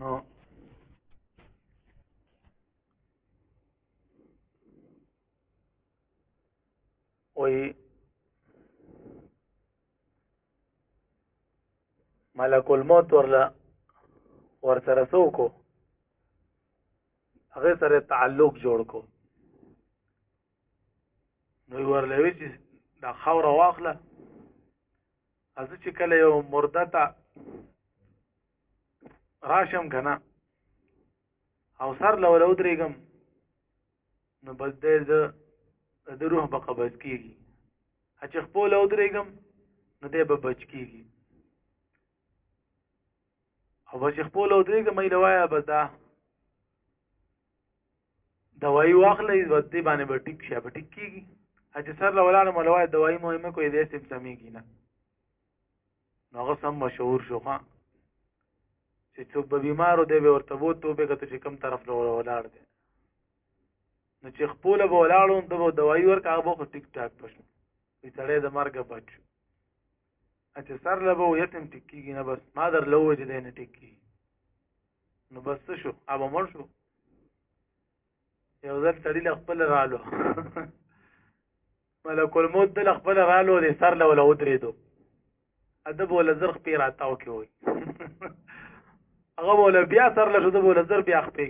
نو وی ملک الموت ورلا ور سره سوکو هغه سره تعلق جوړ کو نو ورلوي چې دا خوره واخله ازه چې کله یو مرده ته راشم کنه او سر لول ودرېګم نو بس د د روح په قبض کیږي چې خپل ودرېګم نو دې به بچ کیږي او بس خپل ودرېګم مې لوایا بس دا دوايي واخلئ ودې باندې به ټیک شي به ټیک کیږي چې سر له ولاړ مولوای دوايي مهمه کوي دې سم سمېږي نه نو هغه سم مشهور شو ها چې څوک به بیمارو دی به ورته وو ته به کته چې کم طرف له ولاړ دی نو چې خپل به ولاړو ته به دوايي ورکا به ټیک ټاک پښو چې سړی د مرګ بچو چې سر لبه و یتم ټکیږي نه بس ما در لوه چې دی نه ټکیږي نو بس څه شو هغه مړ شو یو ځل سړي له خپله رالو ملک الموت د له خپله رالو دی سر له وله ودرېدو ادب وله زر خپې راتاو کې وایي هغه وله بیا سر له شو د وله زر بیا خپې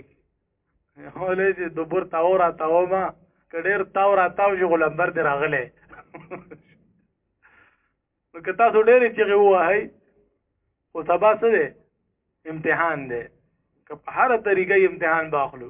ولې چې دوبر تاو را تاو ما کډیر تاو را تاو چې غلمبر دی راغله نو که تاسو ډېرې چیغې ووهئ خو سبا څه دی امتحان دی که په هره طریقه امتحان باخلو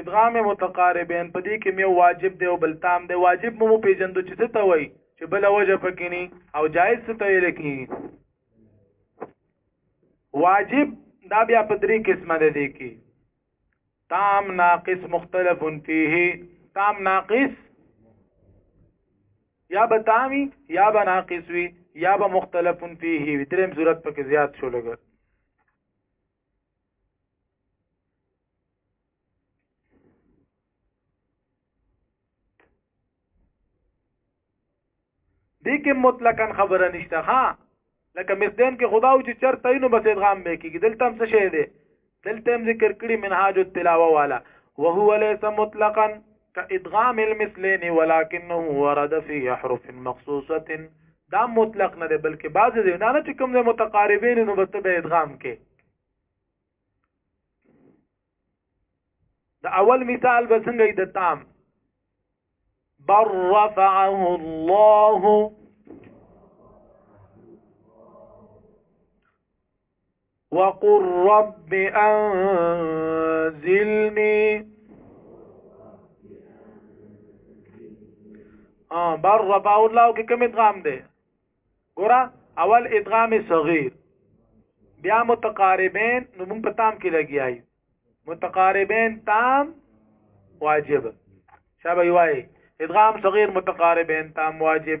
ادغام متقاربین په دې کې مې واجب دی او بل تام دی واجب مو پیجندو چې څه ته وای چې بل وجه پکینی او جایز څه ته ویل کی واجب دا بیا په درې قسمه ده دي کې تام ناقص مختلف فيه تام ناقص یا به تامی یا به ناقص وي یا به مختلف فيه دریم صورت پکې زیات شو لګر دې کې مطلقاً خبره نشته ها لکه مزدین کې خدا او چې چرته نو بس ادغام به کېږي دلته هم څه شی دی دلته هم ذکر کړی منهاج التلاوه والا وهو ليس مطلقاً كادغام المثلين ولكنه ورد في احرف مخصوصه دا مطلق نه دی بلکې بعض دی نه چې کوم د متقاربین نو بس به ادغام کې دا اول مثال به څنګه د تام بر رفعه الله وقل رب انزلني اه بر رب او الله کې کوم ادغام دی ګوره اول ادغام صغیر بیا متقاربین نو موږ په تام کې لګیای متقاربین تام واجب شابه یوای ادغام صغیر متقاربین تام واجب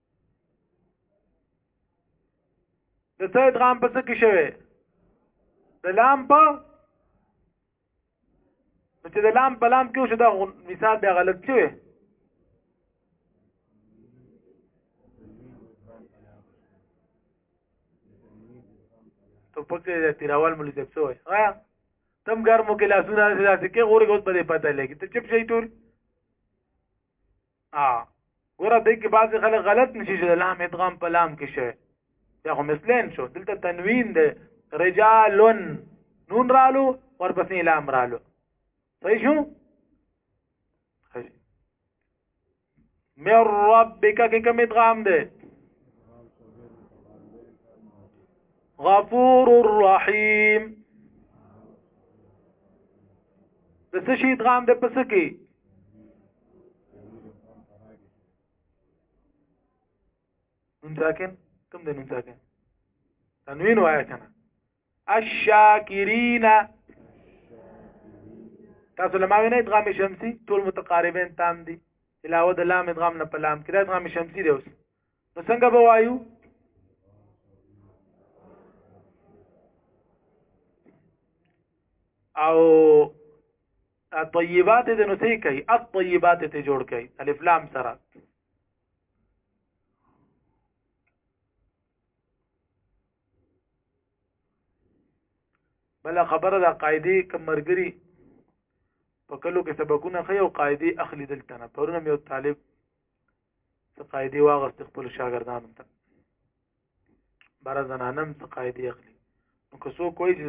د ته ادغام په څه کې شوی د لام په چې د لام په لام کې شو دا مثال بیا غلط شوی ته پکې د تیراوال ملي ځب شوی ها تم ګرمو کې لاسونه داسې کې غوري غوت په دې پته لګي ته چپ شي ټول ا ګوره دې کې بعضی خلک غلط نشي چې لام ادغام په لام کې شي دا خو مثلین شو دلته تنوین دی رجالن نون رالو ورپسې لام رالو صحیح شو من ربک کې کوم ادغام دی غفور الرحیم د څه شي ادغام د پس کې نون ساکن کوم د نون ساکن تنوین وایا کنه الشاکرین تاسو لمه نه ادغام شمسی ټول متقاربین تام دي علاوه د لام ادغام نه په لام کې دا ادغام شمسی دی اوس نو څنګه به وایو او طیبات د نو څه کوي الطیبات ته جوړ کوي الف لام سره بل خبره د قاعده کمرګری په کلو کې سبقونه خي او قاعده اخلي دلته نه پرونه یو طالب څه قاعده واغست خپل شاګردانو ته بار زنانم څه قاعده اخلي نو که څوک کوئی چې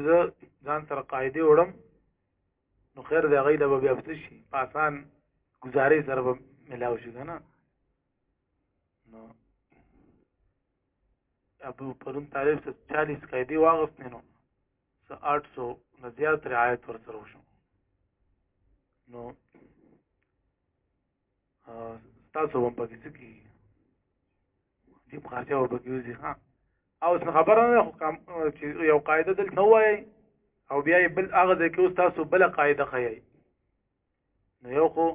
ځان سره قاعده وړم نو خیر دی غیله به بیا پس شي په آسان گزارې سره به ملاو شي کنه نو ابو پرون طالب څه 40 قاعده واغست نو څه 800 نه زیات رعایت ور سره وشو نو تاسو هم پکې څه کی دې په خرچه او پکې وځي ها او څه خبره نه خو کم چې یو قاعده دل نه وای او بیا بل هغه ځکه اوس تاسو بل قاعده خایي نو یو خو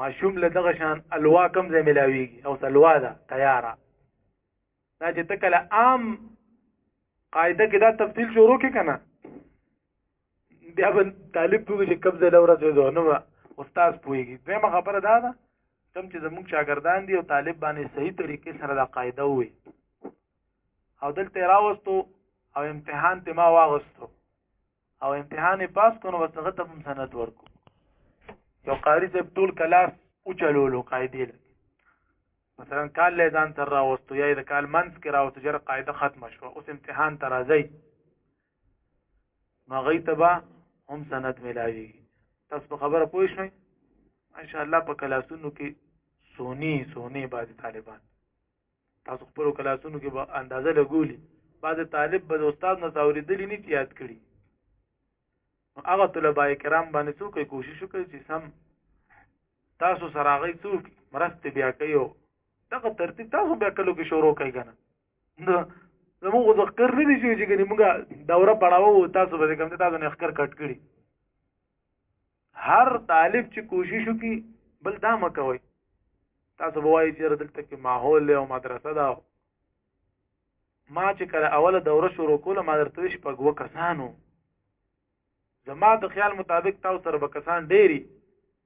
ماشوم له دغه شان الوا کم ځای ملاویږي او سلوا ده تیاره دا چې تکله عام قاعده کې دا تفصیل شروع کې کنه بیا به طالب پوهې چې کوم ځای لورځ دی نو استاد پوهېږي دویمه خبره دا ده کوم چې زموږ شاګردان دي او طالب باندې صحیح طریقې سره دا قاعده وي او دلته راوستو او امتحان ته ما واغستو او امتحان پاس کونو وسغه ته هم سند ورکو یو قاری صاحب ټول کلاس او چلولو قاعده لګي مثلا کال له ځان تر راوستو یا د کال منځ کې راوستو جره قاعده ختمه شو اوس امتحان ترازی نو غي تبا هم سند ملاوي تاسو په خبره پوه شئ ان شاء الله په کلاسونو کې سونی سونی بعض طالبان تاسو خپل کلاسونو کې به اندازه لګولي بعض طالب به استاد نه اوریدلی نه یاد کړي نو هغه طلبه کرام باندې څوک کوشش وکړي چې سم تاسو سره غي څوک مرسته بیا کوي دغه ترتیب تاسو بیا کلو کې شروع کوي کنه زموږ خو ذکر نه دي شوي چې ګنې موږ دوره پړاوو تاسو به کوم تاسو نه ښکر کټ کړي هر طالب چې کوشش وکړي بل دا مکوي تاسو به وایي چې دلته کې ماحول له او مدرسه دا ما چې کله اوله دوره شروع کوله ما درته ویش په ګو کسانو زما د خیال مطابق تاسو سره به کسان ډېری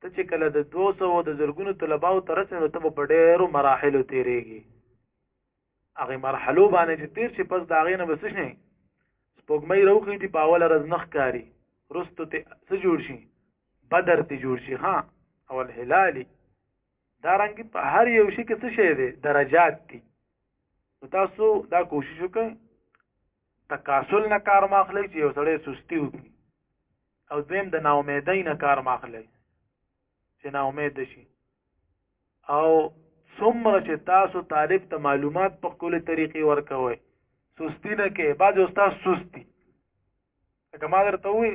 ته چې کله د 200 د زرګونو طلباو تر رسې نو ته په ډېرو مراحلو تیریږي هغه مرحلو باندې چې تیر شي پس دا غینه بس شي سپوږمۍ روخي دي په اوله ورځ نخ کاری رستو ته څه جوړ شي بدر ته جوړ شي ها او الهلالي دا رنګ په هر یو شي کې څه شي دي درجات دي تاسو دا کوشش وکړئ تکاسل نه کار ماخلی چې یو سړی سستی وکړي او دویم د ناامیدۍ نه کار ماخلی چې ناامید شي او څومره چې تاسو طالب ته معلومات په خپل طریقې ورکوي سستی نه کې بعض استاد سستی لکه ما درته وی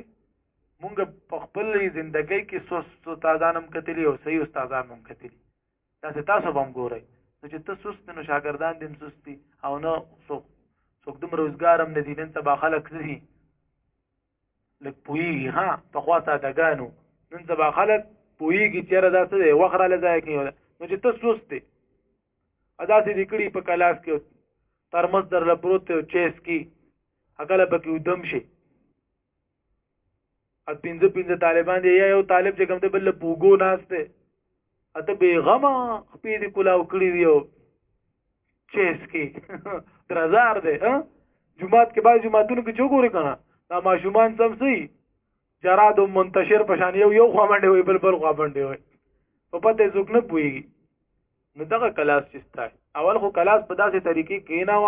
مونږ په خپل ژوندۍ کې سست استادان هم کتلی او صحیح استادان هم کتلی تاسو تاسو هم ګورئ چې ته سست نو شاګردان دې سستی او نه څوک څوک دوم روزګار هم نه دي نن سبا خلک سړي لږ پوهېږي ها پخوا سادهګانو نن سبا خلک پوهېږي چېرې دا څه دی وخت راله ځای کوي نو چې ته سست دی داسې دې کړي په کلاس کې ترمز در له پروت دی چیس کې هکله پکې ودم شي ا پنځه پنځه طالبان دی یا یو طالب چې کوم دی بل پوګو ناس دی اته به غما خپې دې کولاو کړی دی او چیس کې درزار دی ها جمعات کې باید جمعاتونو کې چوغوري کنه دا ماشومان سم سي جراد منتشر پشان یو یو خوا باندې وي بل بل خوا باندې وي په پته ځوک نه پويږي نو دغه کلاس چې ستا اول خو کلاس په داسې طریقې کې نه و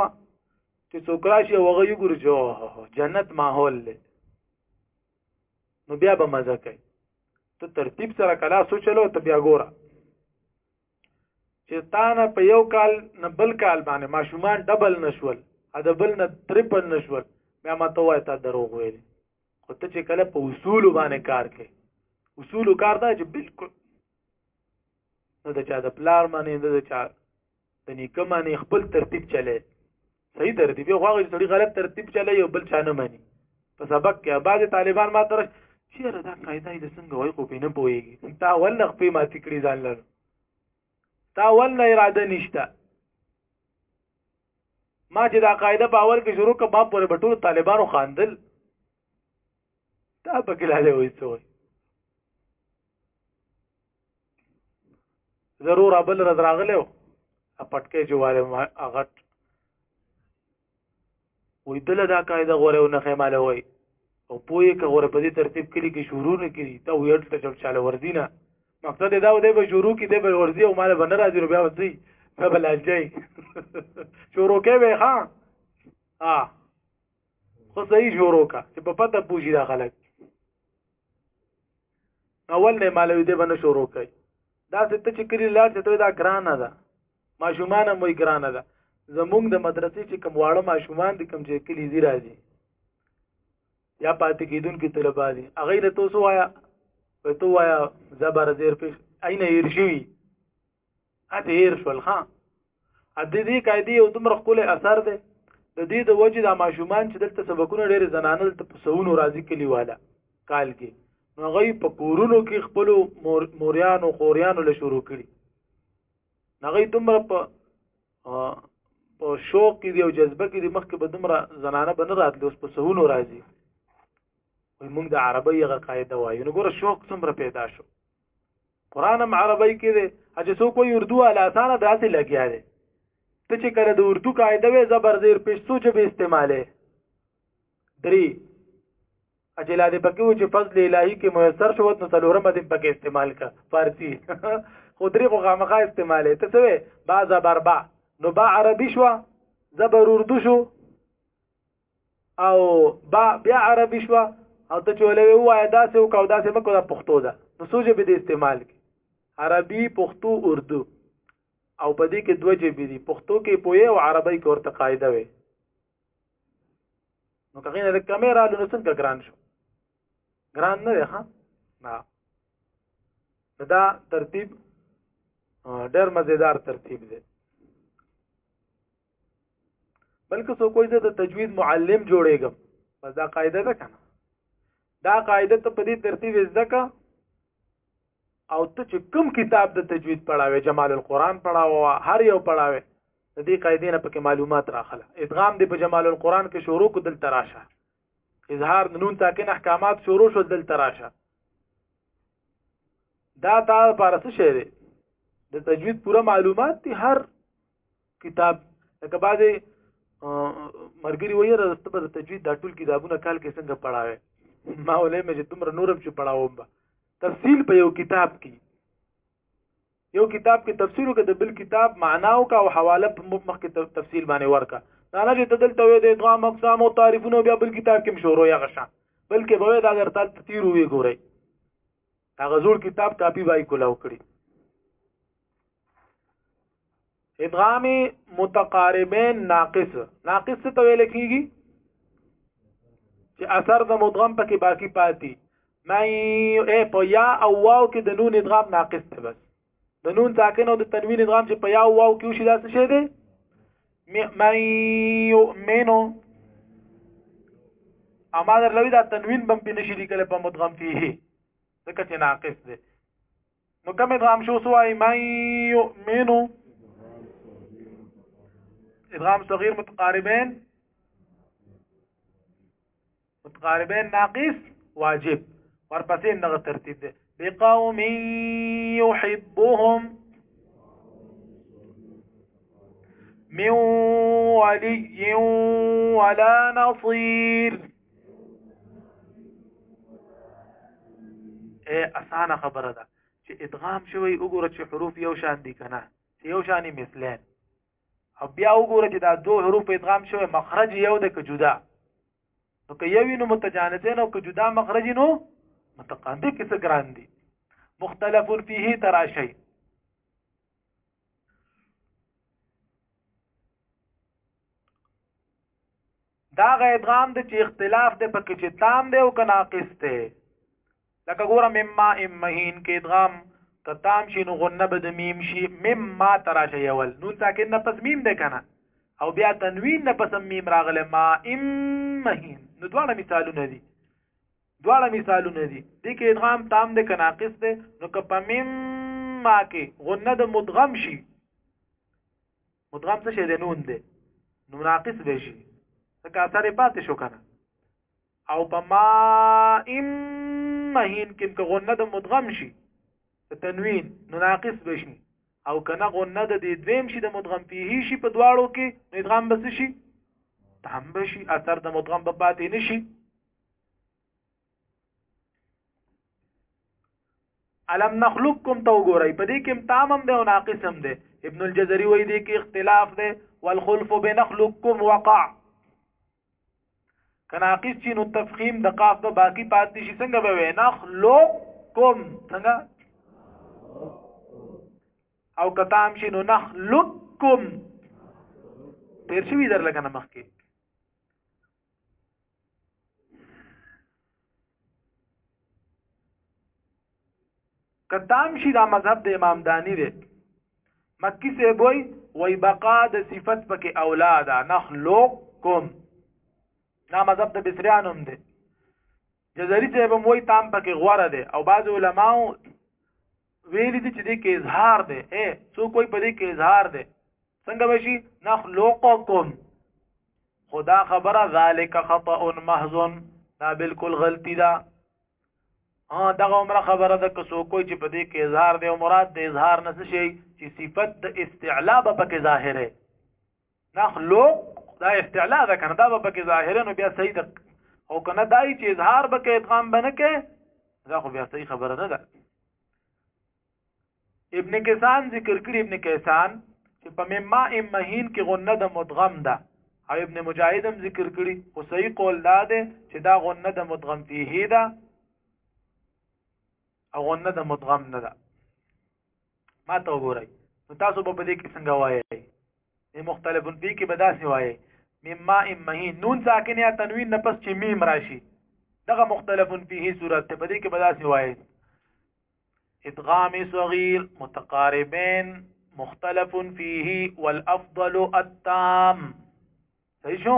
چې څوک راشي او هغه یو ګورځو جنت ماحول لري نو بیا به مزه کوي ته ترتیب سره کلا سوچلو ته بیا ګوره چې تانه په یو کال نه بل کال باندې ماشومان ډبل نشول ا د بل نه ترپل نشول بیا ما ته وای تا دروغ ویل خو ته چې کله په اصول باندې کار کوي اصول کار دا چې بالکل نه د چا د پلار باندې نه د چا د نیکه معنی خپل ترتیب چلی صحیح ترتیب یو غواړي سړي غلط ترتیب چلی یو بل چانه مانی په سبق کې بعض طالبان ما تر چیرې دا قاعده یې څنګه وای خو پینې پويږي تا ول خپې ما تکړي ځان لر تا ول اراده نشته ما چې دا قاعده په اول کې شروع کړه ما پر بټول طالبانو خاندل تا په کې لاله وې څوې ضرور ابل رز راغلی و پټکې جواله غټ وې دله دا قاعده غوره نه خېماله وای او پوهې که غوره په دې ترتیب کړي کې شروع نه کړي ته ویل ته چل چاله وردینه مقصد دا و دی به شروع کې دی به ورځي او مال به نه راځي بیا وځي ته به لاجای شروع کې به ها ها خو صحیح شروع کا چې په پته پوجي دا خلک اول نه مالوي دې باندې شروع کړي دا څه ته چې کلی لاړ ته دا ګرانه ده ماشومان هم وي ګرانه ده زمونږ د مدرسې چې کوم واړه ماشومان دي کوم چې کلی زی راځي یا پاتې کیدونکو طلبه دي هغه له تاسو وایا په تو وایا زبر زیر پیش عین هیر شوی اتیر شول ها ا دې دې قاعده یو دومره خپل اثر دی د دې د وجې د ماشومان چې دلته سبقونه ډېر زنانه دلته په سونو راضي کلی والا کال کې نو هغه په کورونو کې خپل موریانو خوریانو له شروع کړي هغه دومره په په شوق کې دی او جذبه کې دی مخکې به دومره زنانه به نه راتلی اوس په سونو راځي وای موږ د عربی هغه قاعده وایو نو ګوره شوق څومره پیدا شو قران هم عربی کې دی چې څوک وي اردو علي اسانه داسې لګیا دی ته چې کله د اردو قاعده وې زبر زیر پښتو چې به استعماله درې اجلا دې پکې و چې فضل الهي کې میسر شو نو څلورم دې پکې استعمال کا فارسی خو درې خو غامخا استعماله ته څه وې با زبر با نو با عربي شو زبر اردو شو او با بیا عربي شو او ته چولې وای دا څه وکاو دا څه مکو دا پښتو ده نو سوجه به د استعمال کی عربي پښتو اردو او په دې کې دوه جبې دي پښتو کې پوهه او عربي کې ورته قاعده وي نو که غینه د کیمرا له څنګه ګران شو ګران نه دی ها نه دا ترتیب ډېر مزیدار ترتیب دی بلکې څوک وایي د تجوید معلم جوړېږم بس دا قاعده ده کنه دا قاعده ته په دې ترتیب زده کا او ته چې کوم کتاب د تجوید پڑھاوي جمال القرآن پڑھاوه هر یو پڑھاوي د دې قاعدې نه پکې معلومات راخله ادغام دی په جمال القرآن کې شروع کو دل تراشه اظهار نون تاکن احکامات شروع شو دل تراشه دا تا پارسه شعر د تجوید پوره معلومات دي هر کتاب لکه بعضې مرګري وایي را دسته به د تجوید دا ټول کتابونه کال کې څنګه پړاوې ما ولې مې چې دومره نورم چې پړاوم به تفصیل په یو کتاب کې یو کتاب کې تفسیر وکړه د بل کتاب معنا او کا او حواله په مخ کې تفصیل باندې ورکا دا نه چې تدلته وې د ادغام اقسام او تعریفونه بیا بل کتاب کې مشورو یا غشان بلکې به دا اگر تل تیر وي ګورئ هغه زوړ کتاب کاپی وای کولاو کړی ادغام متقاربین ناقص ناقص څه ویل کیږي چې اثر د مدغم پکې باقی پاتې مې اے په یا او واو کې د نون ادغام ناقص ته بس د نون ساکن او د تنوین ادغام چې په یاو واو کې وشي دا څه شی دی من یؤمنو اما در لوي دا تنوین بم په نشي لیکل په مدغم فيه ځکه چې ناقص دی نو کوم ادغام شو سوای من یؤمنو ادغام صغیر متقاربین متقاربین ناقص واجب ورپسې دغه ترتیب دی بقوم يحبهم من ولي ولا نصير اے اسانه خبره ده چې ادغام شوی وګوره چې حروف یو شان دي کنه چې یو شاني مثلین او بیا وګوره چې دا دوه حروف ادغام شوی مخرج یو ده که جدا نو که یو نو متجانسین او که جدا مخرج نو متقابل کې څه ګران دي مختلف فيه تراشی دا غ ادغام د چې اختلاف دی پکې چې تام دی او که ناقص دی لکه ګوره مما ام مهین کې ادغام کتام شي نو غنه به د میم شي مما تراشه یول نون ساکن نه پس میم ده کنه او بیا تنوین نه پس میم راغله ما ام مهین نو دواړه مثالونه دي دواړه مثالونه دي دې کې ادغام تام ده کنه ناقص ده نو که په میم ما کې غنه د مدغم شي مدغم څه شي د نون ده نو ناقص به شي ځکه اثر پاتې شو کنه او په ما ام مهین کې که غنه د مدغم شي په تنوین نو ناقص بشي او کنه غنه د دې دویم شي د مدغم پیه شي په دواړو کې نو ادغام بس شي تام بشي اثر د مدغم په پاتې نشي علم نخلقکم تو ګورئ په دې کې تام هم دی او ناقص هم دی ابن الجزري وایي دې کې اختلاف دی والخلف بنخلقکم وقع کناقص چې نو تفخیم د قاف په باقی پاتې شي څنګه به وي نخلو کوم څنګه او کتام شي نو نخلقکم تیر شوی در لګنه مخکې کدام شي دا مذهب د امام دانی دی مکی سے بوئی وی بقا د صفت پکې اولاد نخلقکم دا مذهب د بصریان هم دی جزری صاحب هم وی تام پکې غوره دی او بعض علماو ویل دي چې دې کې اظهار دی اے څوک وایي په دې کې اظهار دی څنګه به شي نخلقکم خدا خبره ذالک خطا محض دا بالکل غلطی ده ها دغه عمره خبره ده که څوک وایي چې په دې کې اظهار دی او مراد د اظهار نه شي چې صفت د استعلا به پکې ظاهره نخلوق دا استعلا ده کنه دا به کې ظاهرا نو بیا صحیح ده او کنه دای چې اظهار به کې ادغام بنه کې دا خو بیا صحیح خبره نه ده ابن کسان ذکر کړی ابن کسان چې په مما ام مهین کې غنه د مدغم ده او ابن مجاهد هم ذکر کړی خو صحیح قول دا ده چې دا غنه د مدغم فيه ده او غنه د مدغم نه ده ما ته وګورئ نو تاسو به په دې کې څنګه وایئ د مختلفون پی کې به داسې وایئ مما امه نون ساکن یا تنوین نه پس چې میم راشي دغه مختلفون فيه صورت ته په دې کې به داسې وایئ ادغام صغير متقاربين مختلف فيه والافضل التام صحیح شو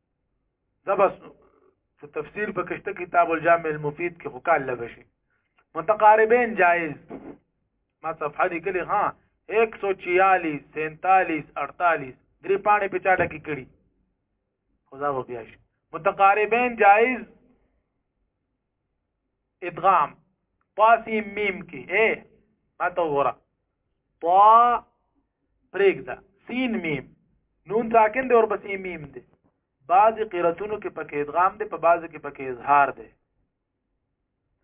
دا بس په تفسیر په کشته کتاب الجامع المفید کې خکال لګ شي متقاربین جائز ما صفحه دې کلی ها 146 47 48 درې پاڼې په چاټه کې کړي خدا و بیا شي متقاربین جائز ادغام طا فی میم کې اے ما ته وره طا پرېږده سین میم نون ساکن دی اور پسې میم دی بعضی قراتونو کې پکې ادغام دی په بعضی کې پکې اظهار دی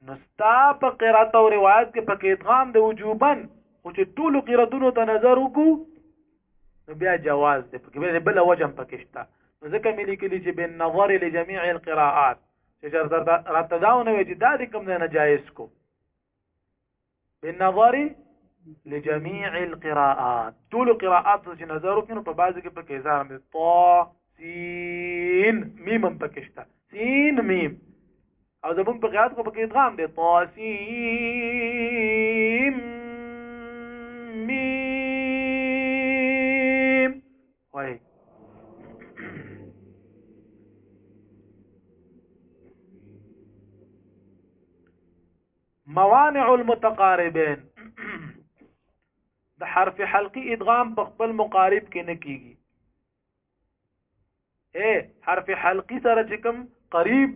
نو ستا په قرات او روایت کې پکې ادغام دی وجوبن خو چې ټول قراتونو ته نظر وکړو نو بیا جواز دی پکې بل وجه پکې شته ځکه مې لیکلي چې بن نظر لجميع القراءات چې چرته راته دا ونه وي چې دا د کوم نه جایز کو بالنظر لجميع القراءات ټول قراءات چې نظر وکړو په بعضو کې په کې ځان د طا سین میم هم پکشته سین میم او زمون په قرات کو په کې ادغام دی طا سین میم وای موانع المتقاربين د حرف حلقي ادغام په خپل مقارب کې نه کیږي اے حرف حلقي سره چې کوم قریب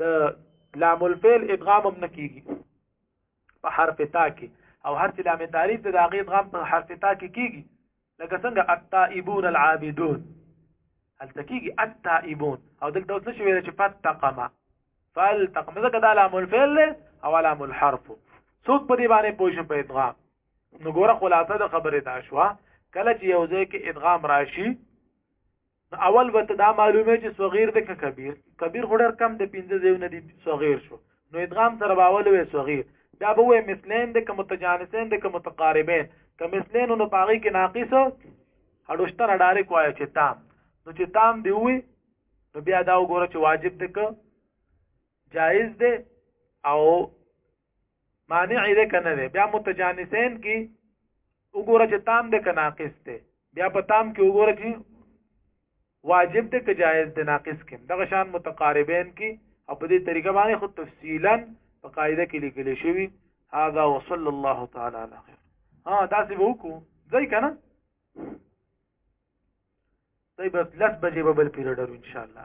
د لام الفعل ادغام هم نکېږي په حرف تا کې او هر چې لام تعریف د هغه ادغام په حرف تا کې کېږي لکه څنګه التائبون العابدون هل تکیږي التائبون او دلته اوس نشي ویل چې فتقما فالتقم ځکه دا لام الفعل او لام الحرف څوک په دې باندې پوه شي په ادغام نو ګوره خلاصه د خبرې دا شوه کله چې یو ځای کې ادغام راشي نو اول به دا معلومه چې صغیر د کبیر کبیر هډر کم د 15 زیو نه دی صغیر شو نو ادغام سره باول وې صغیر دا به وې مثلین د کوم متجانسین د کوم متقاربین کوم مثلین نو پاغي کې ناقص هډوشتر هډاره کوی چې تام نو چې تام دی وې نو بیا دا وګوره چې واجب دی که جایز دی او مانع دې کنه دې بیا متجانسین کې وګوره چې تام دې کناقص ته بیا په تام کې وګوره چې واجب دې که جایز دې ناقص کې دغه شان متقاربین کې او په دې طریقه باندې خود تفصیلا په قاعده کې لیکل شوی هذا وصلى الله تعالى على خير ها دا څه وکړو ځای کنه طيب بس لس بجې به بل پیریډ ان شاء الله